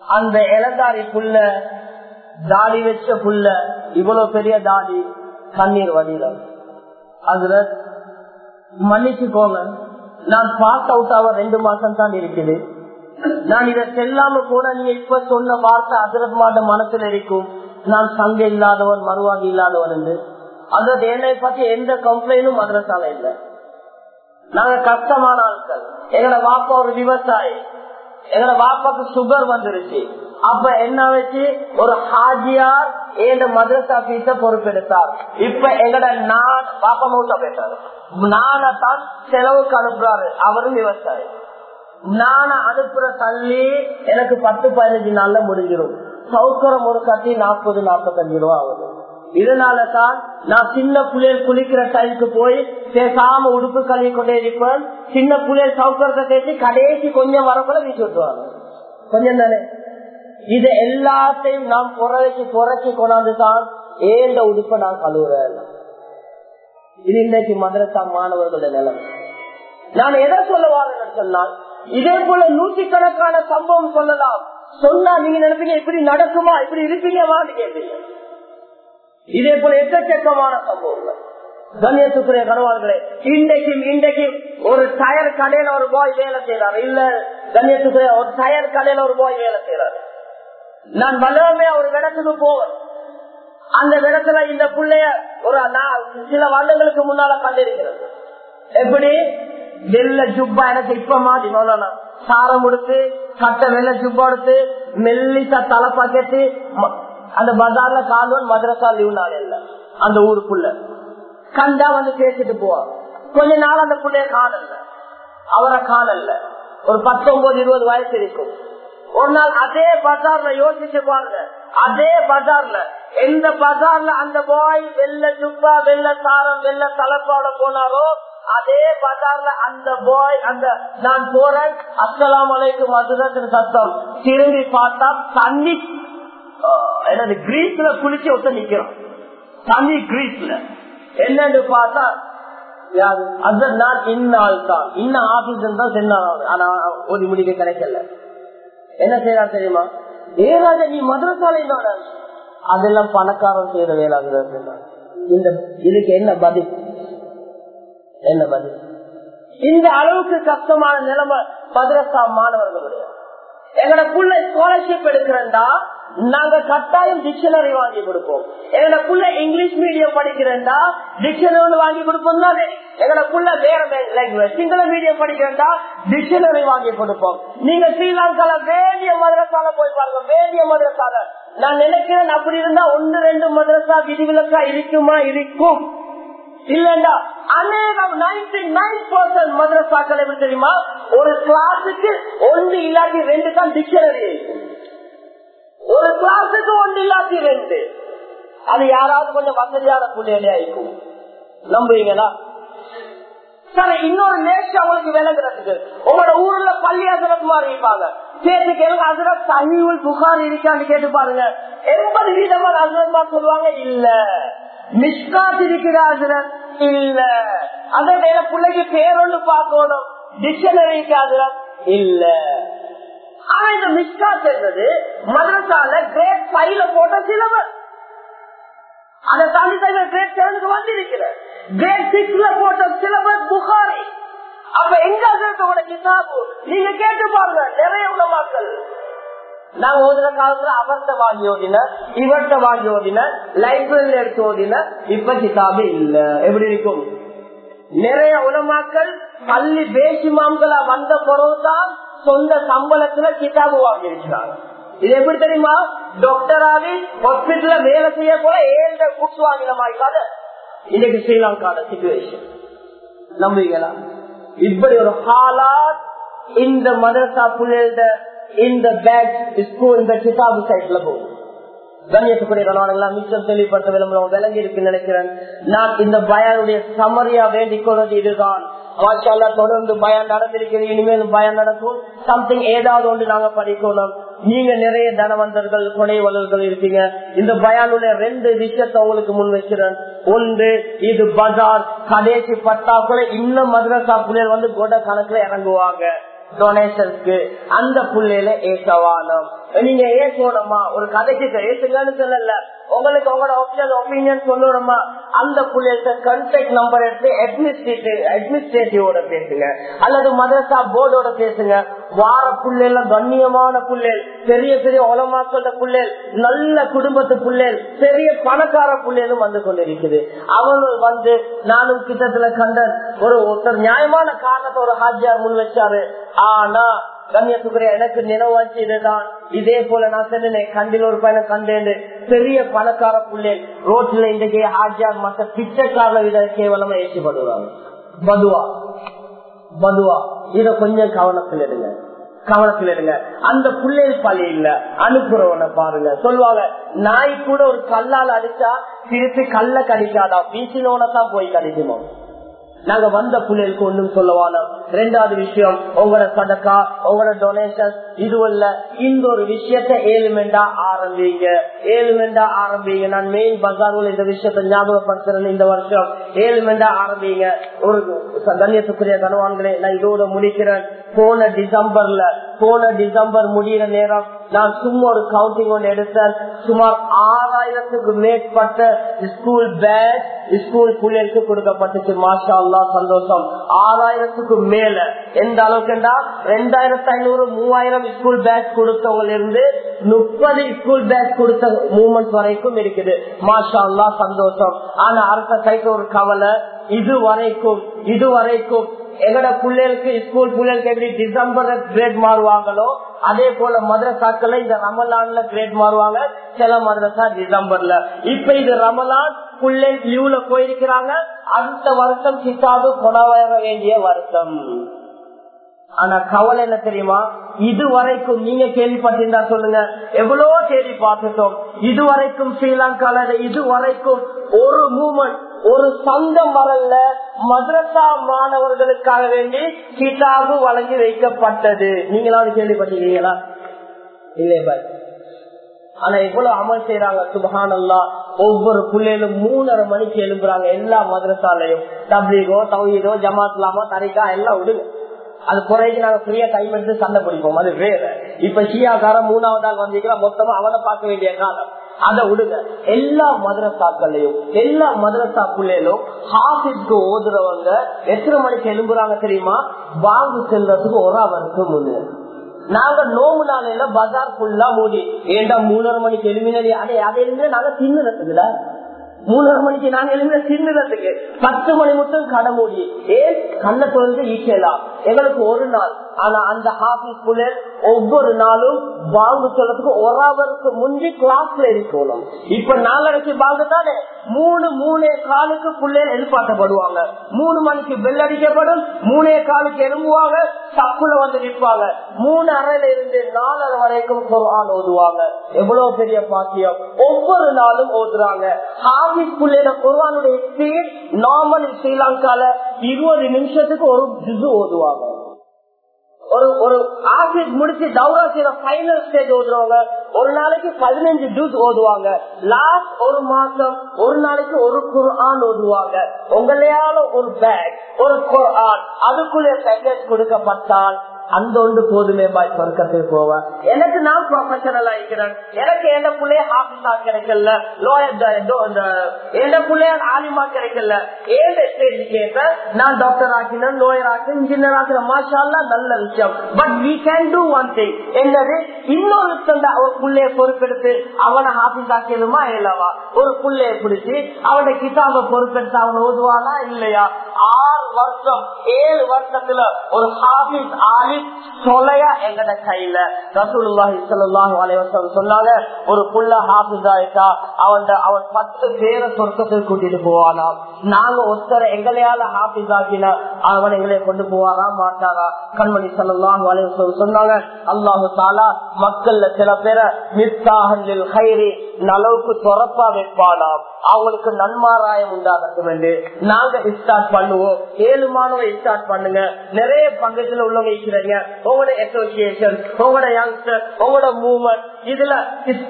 அந்த இளந்தாரி புள்ள தாடி வச்ச புள்ள இவ்வளவு பெரிய தாடி கண்ணீர் வடிரம் அதுல மன்னிச்சுக்கோங்க. நான் பாஸ் அவுட் ஆக ரெண்டு மாசம் தான் இருக்குது. நான் இதை செல்லாம கூட நீங்க இப்ப சொன்ன வார்த்தை அதிரமாட்ட மனசுல இருக்கும். நான் சங்க இல்லாதவன் மறுவாகி இல்லாதவன் என்று. அதாவது என்னை பத்தி எந்த கம்ப்ளைண்டும் மதரசால இல்ல. நாங்க கஷ்டமான ஆட்கள். எங்களை வாப்பா ஒரு விவசாயி. எங்களை வாப்பாக்கு சுகர் வந்துருச்சு. அப்ப என்ன வச்சு ஒரு ஹாஜியார் ஏழு மதரசா பீஸ பொறுப்பெடுத்தார். இப்ப எங்கட நான் பாப்பா மூட்டா பேசாரு நானத்தான் செலவுக்கு அனுப்புறாரு. அவரும் விவசாயி. நான அனுப்புற தள்ளி எனக்கு பத்து பதினஞ்சு நாள்ல முடிஞ்சிடும். சௌக்கரம் ஒரு கட்டி நாற்பது நாற்பத்தஞ்சு ரூபா ஆகுது. இதனாலதான் நான் சின்ன புள்ளையல் குளிக்கிற டைமுக்கு போய் பேசாம உடுப்பு கழுவி கொண்டே இருப்பேன். சின்ன புள்ளையல் சௌக்கரத்தை கேட்டு கடைசி கொஞ்சம் வரக்குள்ள வீட்டு விட்டுவாங்க கொஞ்சம் தானே. இது எல்லாத்தையும் நாம் குறைச்சி குறைச்சி கொண்டாந்துதான் ஏந்த உடுப்பை நான் கழுவுறேன். இது இன்றைக்கு மதரசா மாணவர்களுடைய நிலைமை. நான் எதை சொல்ல வாரேன்னு சொன்னால் இதே போல நூத்தி கணக்கான சம்பவம் சொல்லலாம். சொன்னா நீங்க நினைப்பீங்க இப்படி நடக்குமா இப்படி இருப்பீங்கவான்னு கேட்பீங்க. இதே போல எக்கச்சக்கமான சம்பவங்கள். கண்ணியத்துக்குரிய கனவான்களே இன்றைக்கும் இன்றைக்கும் ஒரு டயர் கடையில ஒரு பாய் வேலை செய்யறாரு இல்ல கண்ணியத்துக்குரிய ஒரு டயர் கடையில ஒரு பாய் வேலை செய்யறாரு நான் வல்லவமே ஒரு இடத்துக்கு போவேன். அந்த இடத்துல இந்த பிள்ளைய ஒரு சில வருடங்களுக்கு முன்னால கண்டிருக்கிறது. எப்படி? வெள்ள ஜுப்பா எனக்கு இப்ப மாதிரி மௌலானா சாரம் கொடுத்து கட்ட வெள்ள ஜுப்பா எடுத்து மெல்லிசா தலை பாக்கெட்டு ம- அந்த பஜார்ல கால்வன் மதரசா லீவ் நாள் இல்ல. அந்த ஊருக்குள்ள. கண்டா வந்து பேசிட்டு போவா. கொஞ்ச நாள் அந்த பிள்ளைய காணல. அவரை காணல. ஒரு பத்தொன்பது இருபது வயசு இருக்கும். ஒரு நாள் அதே பஜார்ல யோசிச்சு பாருங்க. அதே பஜார்ல எந்த பஜார்ல அந்த பாய் வெள்ள ஜுப்பா வெள்ள சாரம் வெள்ள தலைப்பாட போனாரோ அதே பஜார்ல அந்த பாய் அந்த நான் போறேன் அஸ்லாம் அலைக்கும் அதுதான் சத்தம். திரும்பி பார்த்தா தண்ணி ஆஹ், என்னது கிரீஸ்ல குளிச்சு ஒத்த நிக்கிறோம் தண்ணி கிரீஸ்ல என்னன்னு பார்த்தா அந்த நான் இந்நாள் தான் இன்னும் ஆபீஸ் தான் சென்னாள் ஆனா ஒரு முடிக்க கிடைக்கல. என்ன செய்யலாம் தெரியுமா? ஏராஜ நீ மதுரசாலை அதெல்லாம் பணக்காரன் செய்யற வேலை இந்த இதுக்கு என்ன பதில்? என்ன பதில்? இந்த அளவுக்கு கஷ்டமான நிலைமை மதுரசா மாணவர்களுடைய. எங்கட புள்ள ஸ்காலர்ஷிப் எடுக்கிறேன்டா நாங்க கட்டாயம் டிக்ஷனரி வாங்கி கொடுப்போம். எங்கட புள்ள இங்கிலீஷ் மீடியம் படிக்கிறேன்டா டிக்ஷனரி வாங்கி கொடுப்போம் தானே எங்கட புள்ள வேற லாங்குவேஜ் சிங்கள மீடியம் படிக்கிறேன்டா டிக்ஷனரி வாங்கி கொடுப்போம். நீங்க ஸ்ரீலங்கால வேண்டிய மதரசால போய் பாருங்க வேண்டிய மதரசால நான் நினைக்கிறேன் அப்படி இருந்தா ஒன்னு ரெண்டு மதரசா விதிவிலக்கா இருக்குமா? இருக்கும். இல்லண்டா அநேகம் நைன்டி நைன் பர்சன்ட் மதரசாக்கள் எப்படி தெரியுமா? ஒரு கிளாஸுக்கு ஒன்னு இல்லாட்டி ரெண்டு தான் டிக்ஷனரி ஒரு கிளாஸுக்கு ஒன்று இல்லாட்டி ரெண்டு. அது யாராவது கொஞ்சம் வசதியான பிள்ளைகளே இருக்கும் நம்புவீங்களா சரி இன்னொரு நேஷம் அவங்களுக்கு விளங்குறதுக்கு. உங்களோட ஊர்ல பள்ளி அசரத் மாதிரி இருப்பாங்க. கேட்டு கேளுங்க அசரத் சஹீவுல் புகார் இருக்கான்னு கேட்டு பாருங்க. எண்பது வீதமா அசரத்மா சொல்லுவாங்க இல்ல. மிஸ்காத் இருக்கிறார்கள் இல்ல. அதே வேற பிள்ளைக்கு பேரொன்னு பார்க்கணும். டிக்ஷனரிக்கு இல்ல. ஆனா இந்த மிஸ்காத் என்பது மதரசால கிரேட் ஃபைவ்ல போட்ட சிலபஸ் அதை தாண்டி தான் கிரேட் செவனுக்கு வந்திருக்கிறார். கிரேட் சிக்ஸ்ல போட்ட சிலபஸ் புகாரி. அப்ப எங்க அதோட கிதாபு. நீங்க கேட்டு பாருங்க. நிறைய உலமாக்கள். நாங்க ஓதுற காலத்துல அவர்த்த வாங்கி ஓதின இவர்த்த வாங்கி ஓதின லைப்ரரியில எடுத்து ஓதின இப்ப கிதாபு இல்ல. எப்படி இருக்கும்? நிறைய உலமாக்கள் பள்ளி பேசிமாம்களா வந்த பிறகுதான் சொந்த சம்பளத்துல கிதாபு வாங்கி இருக்கிறாங்க இது எப்படி தெரியுமா? டாக்டராவி ஹாஸ்பிட்டல்ல வேலை செய்ய போல ஏழு புக்ஸ் வாங்கின மாதிரி கதை இன்னைக்கு ஸ்ரீலங்கான சிச்சுவேஷன் நம்புவீங்களா? இப்படி ஒரு ஹாலாத் இந்த மதரசா புள்ள இந்த பேக் ஸ்கூல் இந்த கிதாபு சைட்ல போகுது. கண்ணியத்துக்குரிய மிச்சம் தெளிவுபடுத்த விளம்பரம் விளங்கி இருக்கு நினைக்கிறேன். நான் இந்த பயனுடைய சமரியா வேண்டிக் கொள்வது இதுதான். தொடர்ந்து பயம் நடந்திருக்கிறது இனிமேல் பயம் நடக்கும். சம்திங் ஏதாவது ஒன்று நாங்க படிக்கணும். நீங்க நிறைய தனவந்தர்கள் கொடைவலர்கள் இருக்கீங்க இந்த பயானுடைய ரெண்டு விஷயத்தை உங்களுக்கு முன் வைக்கிறேன். ஒன்று இது பஜார். கடைசி பட்டாக்குள்ள இன்னும் மதுரசா புள்ளியர் வந்து கொட கணக்குல இறங்குவாங்க. டொனேஷனுக்கு அந்த புள்ளையில ஏசவானம் நீங்க ஏசோனமா ஒரு கதைக்கு ஏசுங்கன்னு சொல்லல. உங்களுக்கு உங்களோட ஒபிஷியல் ஒப்பீனியன் சொல்லணுமா அந்த பிள்ளைகிட்ட கன்டாக்ட் நம்பர் எடுத்து அட்மினிஸ்ட்ரேட்டிவ் அட்மினிஸ்ட்ரேட்டிவோட பேசுங்க. அல்லது மதரசா போர்டோட பேசுங்க. வார புள்ளைல கண்ணியமான புள்ளேல் பெரிய பெரிய உலமாக்கள்ட புள்ளேல் நல்ல குடும்பத்து புள்ளேல் பெரிய பணக்கார புள்ளேலும் வந்து கொண்டிருக்குது. அவர்கள் வந்து நானும் கிட்டத்துல கண்டன் ஒரு ஒருத்தர் நியாயமான காரணத்தை ஒரு ஹாஜியார் முன் வச்சாரு. ஆனா கண்ணியத்துக்குரிய எனக்கு நினைவாச்சு இதுதான். இதே போல நான் சொன்னேன் கண்டில் ஒரு பையனை கண்டேன். பெரிய பணக்கார புள்ளேன் ரோட்ல இன்றைக்கு ஹாஜியார் மற்ற பிச்சைக்காரல விட கேவலமா ஏற்றிப்படுவாங்க பதுவா பதுவா இத கொஞ்சம் கவனத்தில் எடுங்க. கவனத்தில் எடுங்க. அந்த புள்ளையில் பழி இல்ல. அனுப்புறவனை பாருங்க. சொல்லுவாங்க நாய் கூட ஒரு கல்லால் அடிச்சா திருப்பி கல்ல கடிக்காதா? வீசினோட தான் போய் கடிக்குமோ? நாங்க வந்த பிள்ளைகளுக்கு ஒண்ணும் சொல்லுவானோம் ரெண்டாவது விஷயம் உங்களோட சடக்கா உங்களோட டொனேஷன் இது இல்ல. இந்த ஒரு விஷயத்த ஏழுமெண்டா ஆரம்பிங்க. ஏழுமெண்டா ஆரம்பிங்க. நான் மெயின் பஜார்கள் இந்த விஷயத்த ஞாபகப்படுத்துறேன் இந்த வருஷம். ஏழுமெண்டா ஆரம்பிங்க. ஒரு கண்ணியத்துக்குரிய கனவான்களே நான் இதோட முடிக்கிறேன். போன டிசம்பர்ல போன டிசம்பர் முடிகிற நேரம் நான் சும்மா ஒரு கவுண்டிங் ஒன்று எடுத்தேன். சுமார் ஆறாயிரத்துக்கு மேற்பட்ட ஸ்கூல் பேக் ஸ்கூல் பிள்ளைகளுக்கு கொடுக்கப்பட்டுச்சு. மாஷா அல்லா சந்தோஷம். ஆறாயிரத்துக்கு மேல. எந்த அளவுக்குண்டா ரெண்டாயிரத்தி ஐநூறு மூவாயிரம் ஸ்கூல் பேக் கொடுத்தவங்க இருந்து முப்பது ஸ்கூல் பேக் கொடுத்த மூமெண்ட் வரைக்கும் இருக்குது. மாஷா அல்லா சந்தோஷம். ஆனா அரச கைக்கு ஒரு கவலை. இது வரைக்கும் இது வரைக்கும் எங்கட பிள்ளைகளுக்கு ஸ்கூல் பிள்ளைகளுக்கு எப்படி டிசம்பர்ல கிரேட் மாறுவாங்களோ அதே போல மதரசாக்கள் இந்த ரமலான்ல கிரேட் மாறுவாங்க சில மதரசா டிசம்பர்ல இப்ப இது ரமலான் பிள்ளை லீவ்ல போயிருக்கிறாங்க அடுத்த வருஷம் கிட்டாபு கொடவர வேண்டிய வருஷம். ஆனா கவலை என்ன தெரியுமா? இதுவரைக்கும் நீங்க கேள்விப்பட்டிருந்தா சொல்லுங்க. எவ்வளவு கேள்வி பார்த்துட்டோம். இதுவரைக்கும் ஸ்ரீலங்கால இதுவரைக்கும் ஒரு மூமெண்ட் ஒரு சங்கம் வரல மதரசா மாணவர்களுக்காக வேண்டி கிதாபு வழங்கி வைக்கப்பட்டது. நீங்களாவது கேள்விப்பட்டிருக்கீங்களா? இல்லையே பாய் ஆனா எவ்வளவு அமல் செய்யறாங்க சுபஹானல்லா ஒவ்வொரு பிள்ளைகளும் மூணரை மணிக்கு எழுப்புறாங்க எல்லா மதரசாலையும் டப்ளிகோ தௌஹீதோ ஜமாத்லாமோ தரிகா எல்லாம் விடுங்க. அது குறைக்கு நாங்க ஃப்ரீயா டைம் எடுத்து சண்டை பிடிப்போம். அது வேற. இப்ப ஷியாக்காரன் மூணாவது ஆள் வந்தீங்கன்னா மொத்தமா அவனை பார்க்க வேண்டிய காலம். அதை விடுங்க. எல்லா மதரசாக்கள்லயும் எல்லா மதரசா ஹாஃபிஸ்க்கு ஓதுறவங்க எத்தனை மணிக்கு எழும்புறாங்க தெரியுமா? வாங்கு செல்றதுக்கு ஒரு அவருக்கு முன்னு. நாங்க நோம்பு நாளையில பஜார் ஃபுல்லா மூடி. ஏண்டா மூணரை மணிக்கு எலுமினரி அதே அதை எழுந்து நாங்க தின்னுறதுக்குல மூணரை மணிக்கு நாங்க எழுந்த சின்னதுக்கு பத்து மணி மட்டும் கடை மூடி. ஏன் கண்ணை தொடர்ந்து ஈச்சலாம். எங்களுக்கு ஒரு நாள் ஆனா அந்த ஹாஃபிஸ் புள்ளர் ஒவ்வொரு நாளும் வாங்க சொல்றதுக்கு ஒரு அவருக்கு முந்தி கிளாஸ்ல இருக்கணும். இப்ப நாலரைக்கு வாழ்ந்து தானே? மூணு மூணே காலுக்கு புள்ளே எதிர்பார்க்கப்படுவாங்க. மூணு மணிக்கு பெல் அடிக்கப்படும் மூணே காலுக்கு எழும்புவாங்க தப்புல வந்து நிற்பாங்க. மூணு அறையில இருந்து நாலரை வரைக்கும் குரான் ஓதுவாங்க. எவ்வளவு பெரிய பாக்கியம். ஒவ்வொரு நாளும் ஓதுறாங்க. ஹாபிஸ் புள்ளையில குர்வானுடைய ஸ்பீட் நார்மல் ஸ்ரீலங்கால இருபது நிமிஷத்துக்கு ஒரு ஜிசு ஓதுவாங்க. ஒரு ஒரு ஆபீஸ் முடிச்சு தௌரா செய்யற பைனல் ஸ்டேஜ் ஓதுறவங்க ஒரு நாளைக்கு பதினஞ்சு ஜூஸ் ஓதுவாங்க லாஸ்ட் ஒரு மாசம் ஒரு நாளைக்கு ஒரு குர்ஆன் ஓதுவாங்க உங்களையால ஒரு பேக் ஒரு குர்ஆன் அதுக்குள்ள பேக்கேஜ் கொடுக்கப்பட்டால் அந்த ஒன்று போதுமே பாய் சொர்க்கத்துக்கு போவேன் எனக்கு நான் ப்ரொஃபஷனல் ஆகிக்கிறேன் எனக்கு எந்த பிள்ளைய ஹாஃபிஸா கிடைக்கல. லோயர் எந்த பிள்ளைய ஆலிமா கிடைக்கல. ஏழு கேட்ட நான் டாக்டர் ஆக்கினேன் லோயர் ஆக்கினேன் இன்ஜினியர் ஆக்கின மாஷால்லா நல்ல விஷயம். But we can do one thing என்னது? இன்னொரு ஒரு பிள்ளைய பொறுப்பெடுத்து அவனை ஹாஃபிஸ் ஆக்கணுமா இல்லவா? ஒரு பிள்ளைய பிடிச்சி அவனை கிதாப பொறுப்பெடுத்து அவனை ஓதுவானா இல்லையா? ஆறு வருஷம் ஏழு வருஷத்துல ஒரு ஹாபிஸ் ஆலி சொலையா எங்கட கையில. ரசூலுல்லாஹி ஸல்லல்லாஹு அலைஹி வஸல்லம் சொன்னாங்க ஒரு புள்ள ஹாஃபிஸ் ஆயிட்டா அவன் அவன் பத்து பேரை சொர்க்கத்துக்கு கூட்டிட்டு போவானா? நாங்க ஒருத்தரை எங்களையால ஹாஃபிஸ் ஆக்கினா அவன் எங்களை கொண்டு போவாரா மாட்டாரா கண்மணி ஸல்லல்லாஹு அலைஹி வஸல்லம் சொன்னாங்க அல்லாஹு தஆலா மக்கள்ல சில பேரை மிஸ்தாஹில் கைரி நலவுக்கு துறப்பா வைப்பானாம். அவங்களுக்கு நன்மாராயம் உண்டாகட்டும் என்று நாங்க ஸ்டார்ட் பண்ணுவோம். ஏழு மாணவ ஸ்டார்ட் பண்ணுங்க. நிறைய பங்கத்துல உள்ளவங்க இருக்கிறீங்க. உங்களோட அசோசியேஷன் உங்களோட யங்ஸ்டர் உங்களோட மூவ்மெண்ட் இதுல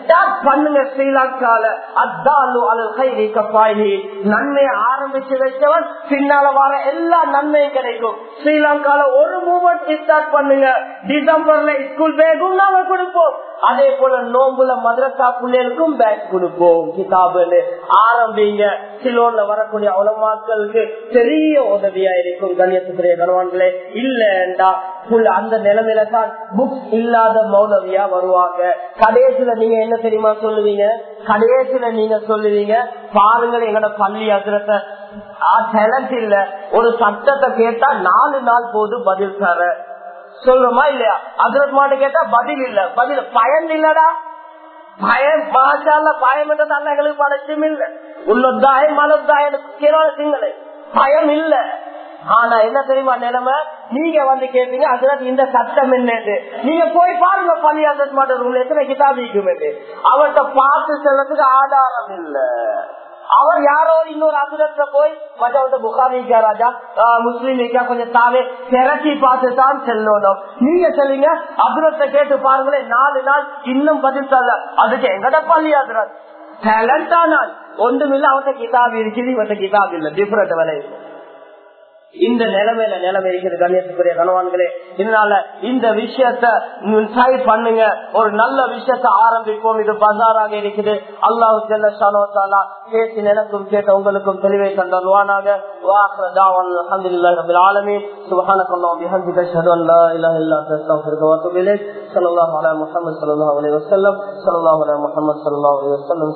ஸ்டார்ட் பண்ணுங்க ஸ்ரீலங்கால. அத்தாலு அல்லது கைரி கப்பாயி நன்மையை ஆரம்பிச்சு வைத்தவன் பின்னால வர எல்லா நன்மையும் கிடைக்கும். ஸ்ரீலங்கால ஒரு மூவ்மெண்ட் ஸ்டார்ட் பண்ணுங்க. டிசம்பர்ல ஸ்கூல் பேகும் நாங்க கொடுப்போம். அதே போல நோம்புல மதரசா பிள்ளைகளுக்கும் பேக் கொடுப்போம். கிதாபுன்னு ஆரம்பிங்க. சிலோன்ல வரக்கூடிய உலமாக்களுக்கு பெரிய உதவியா இருக்கும். கண்ணியத்துக்குரிய கணவான்களே இல்லண்டா. அந்த நிலைமையில தான் புக்ஸ் இல்லாத மௌலவியா வருவாங்க. கடைசியில நீங்க என்ன தெரியுமா சொல்லுவீங்க? கடைசியில நீங்க சொல்லுவீங்க பாருங்கள் எங்களோட பள்ளி அதிரத்தை டேலண்ட் இல்ல. ஒரு சட்டத்தை கேட்டா நாலு நாள் போது பதில் தர சொல்றோமா இல்லையா? அசரத் மாட்ட கேட்டா பதில் இல்ல. பதில் பயன் இல்லடா. பயம் பாஷால பயம் என்றது அல்ல எங்களுக்கு படைச்சும் இல்ல. உள்ளதாயம் மலத்தாய கேரள சிங்களே. பயம் இல்ல. ஆனா என்ன தெரியுமா நிலைமை? நீங்க வந்து கேட்டீங்க அதுல இந்த சட்டம் என்னது? நீங்க போய் பாருங்க பள்ளி அசரத் மாட்ட ரூம்ல எத்தனை கிதாபிக்கும் அவர்கிட்ட பார்த்து செல்றதுக்கு ஆதாரம் இல்ல. அவர் யாரோ இன்னொரு அசுரத்துல போய் மற்றவர்கிட்ட புகாரிக்கா ராஜா முஸ்லீம் இருக்கா கொஞ்சம் தாவே திரட்டி பார்த்து தான் செல்லணும். நீங்க சொல்லுங்க அசுரத்தை கேட்டு பாருங்களேன் நாலு நாள் இன்னும் பதில் தரல. அதுக்கு எங்கட பள்ளி அசுரத் டேலண்டா நாள் ஒன்றுமில்ல அவர்கிட்ட கிதாப் இருக்குது இவர்கிட்ட கிதாப் இல்ல. டிஃபரெண்ட் வேலை இந்த நிலைமையில நிலைமை இருக்குது கண்ணியத்துக்குரிய கணவான்களே இதனால இந்த விஷயத்த ட்ரை பண்ணுங்க ஒரு நல்ல விஷயத்த ஆரம்பிப்போம் இது பசாராக இருக்குது அல்லாஹு ஜல்லா பேசி நினைக்கும் கேட்ட உங்களுக்கும் தெளிவை தந்தருவானாக ஆலமீன் سبحانك اللهم وبحمدك اشهد ان لا اله الا انت استغفرك واتوب اليك صلى الله على محمد صلى الله عليه وسلم صلى الله على محمد صلى الله عليه وسلم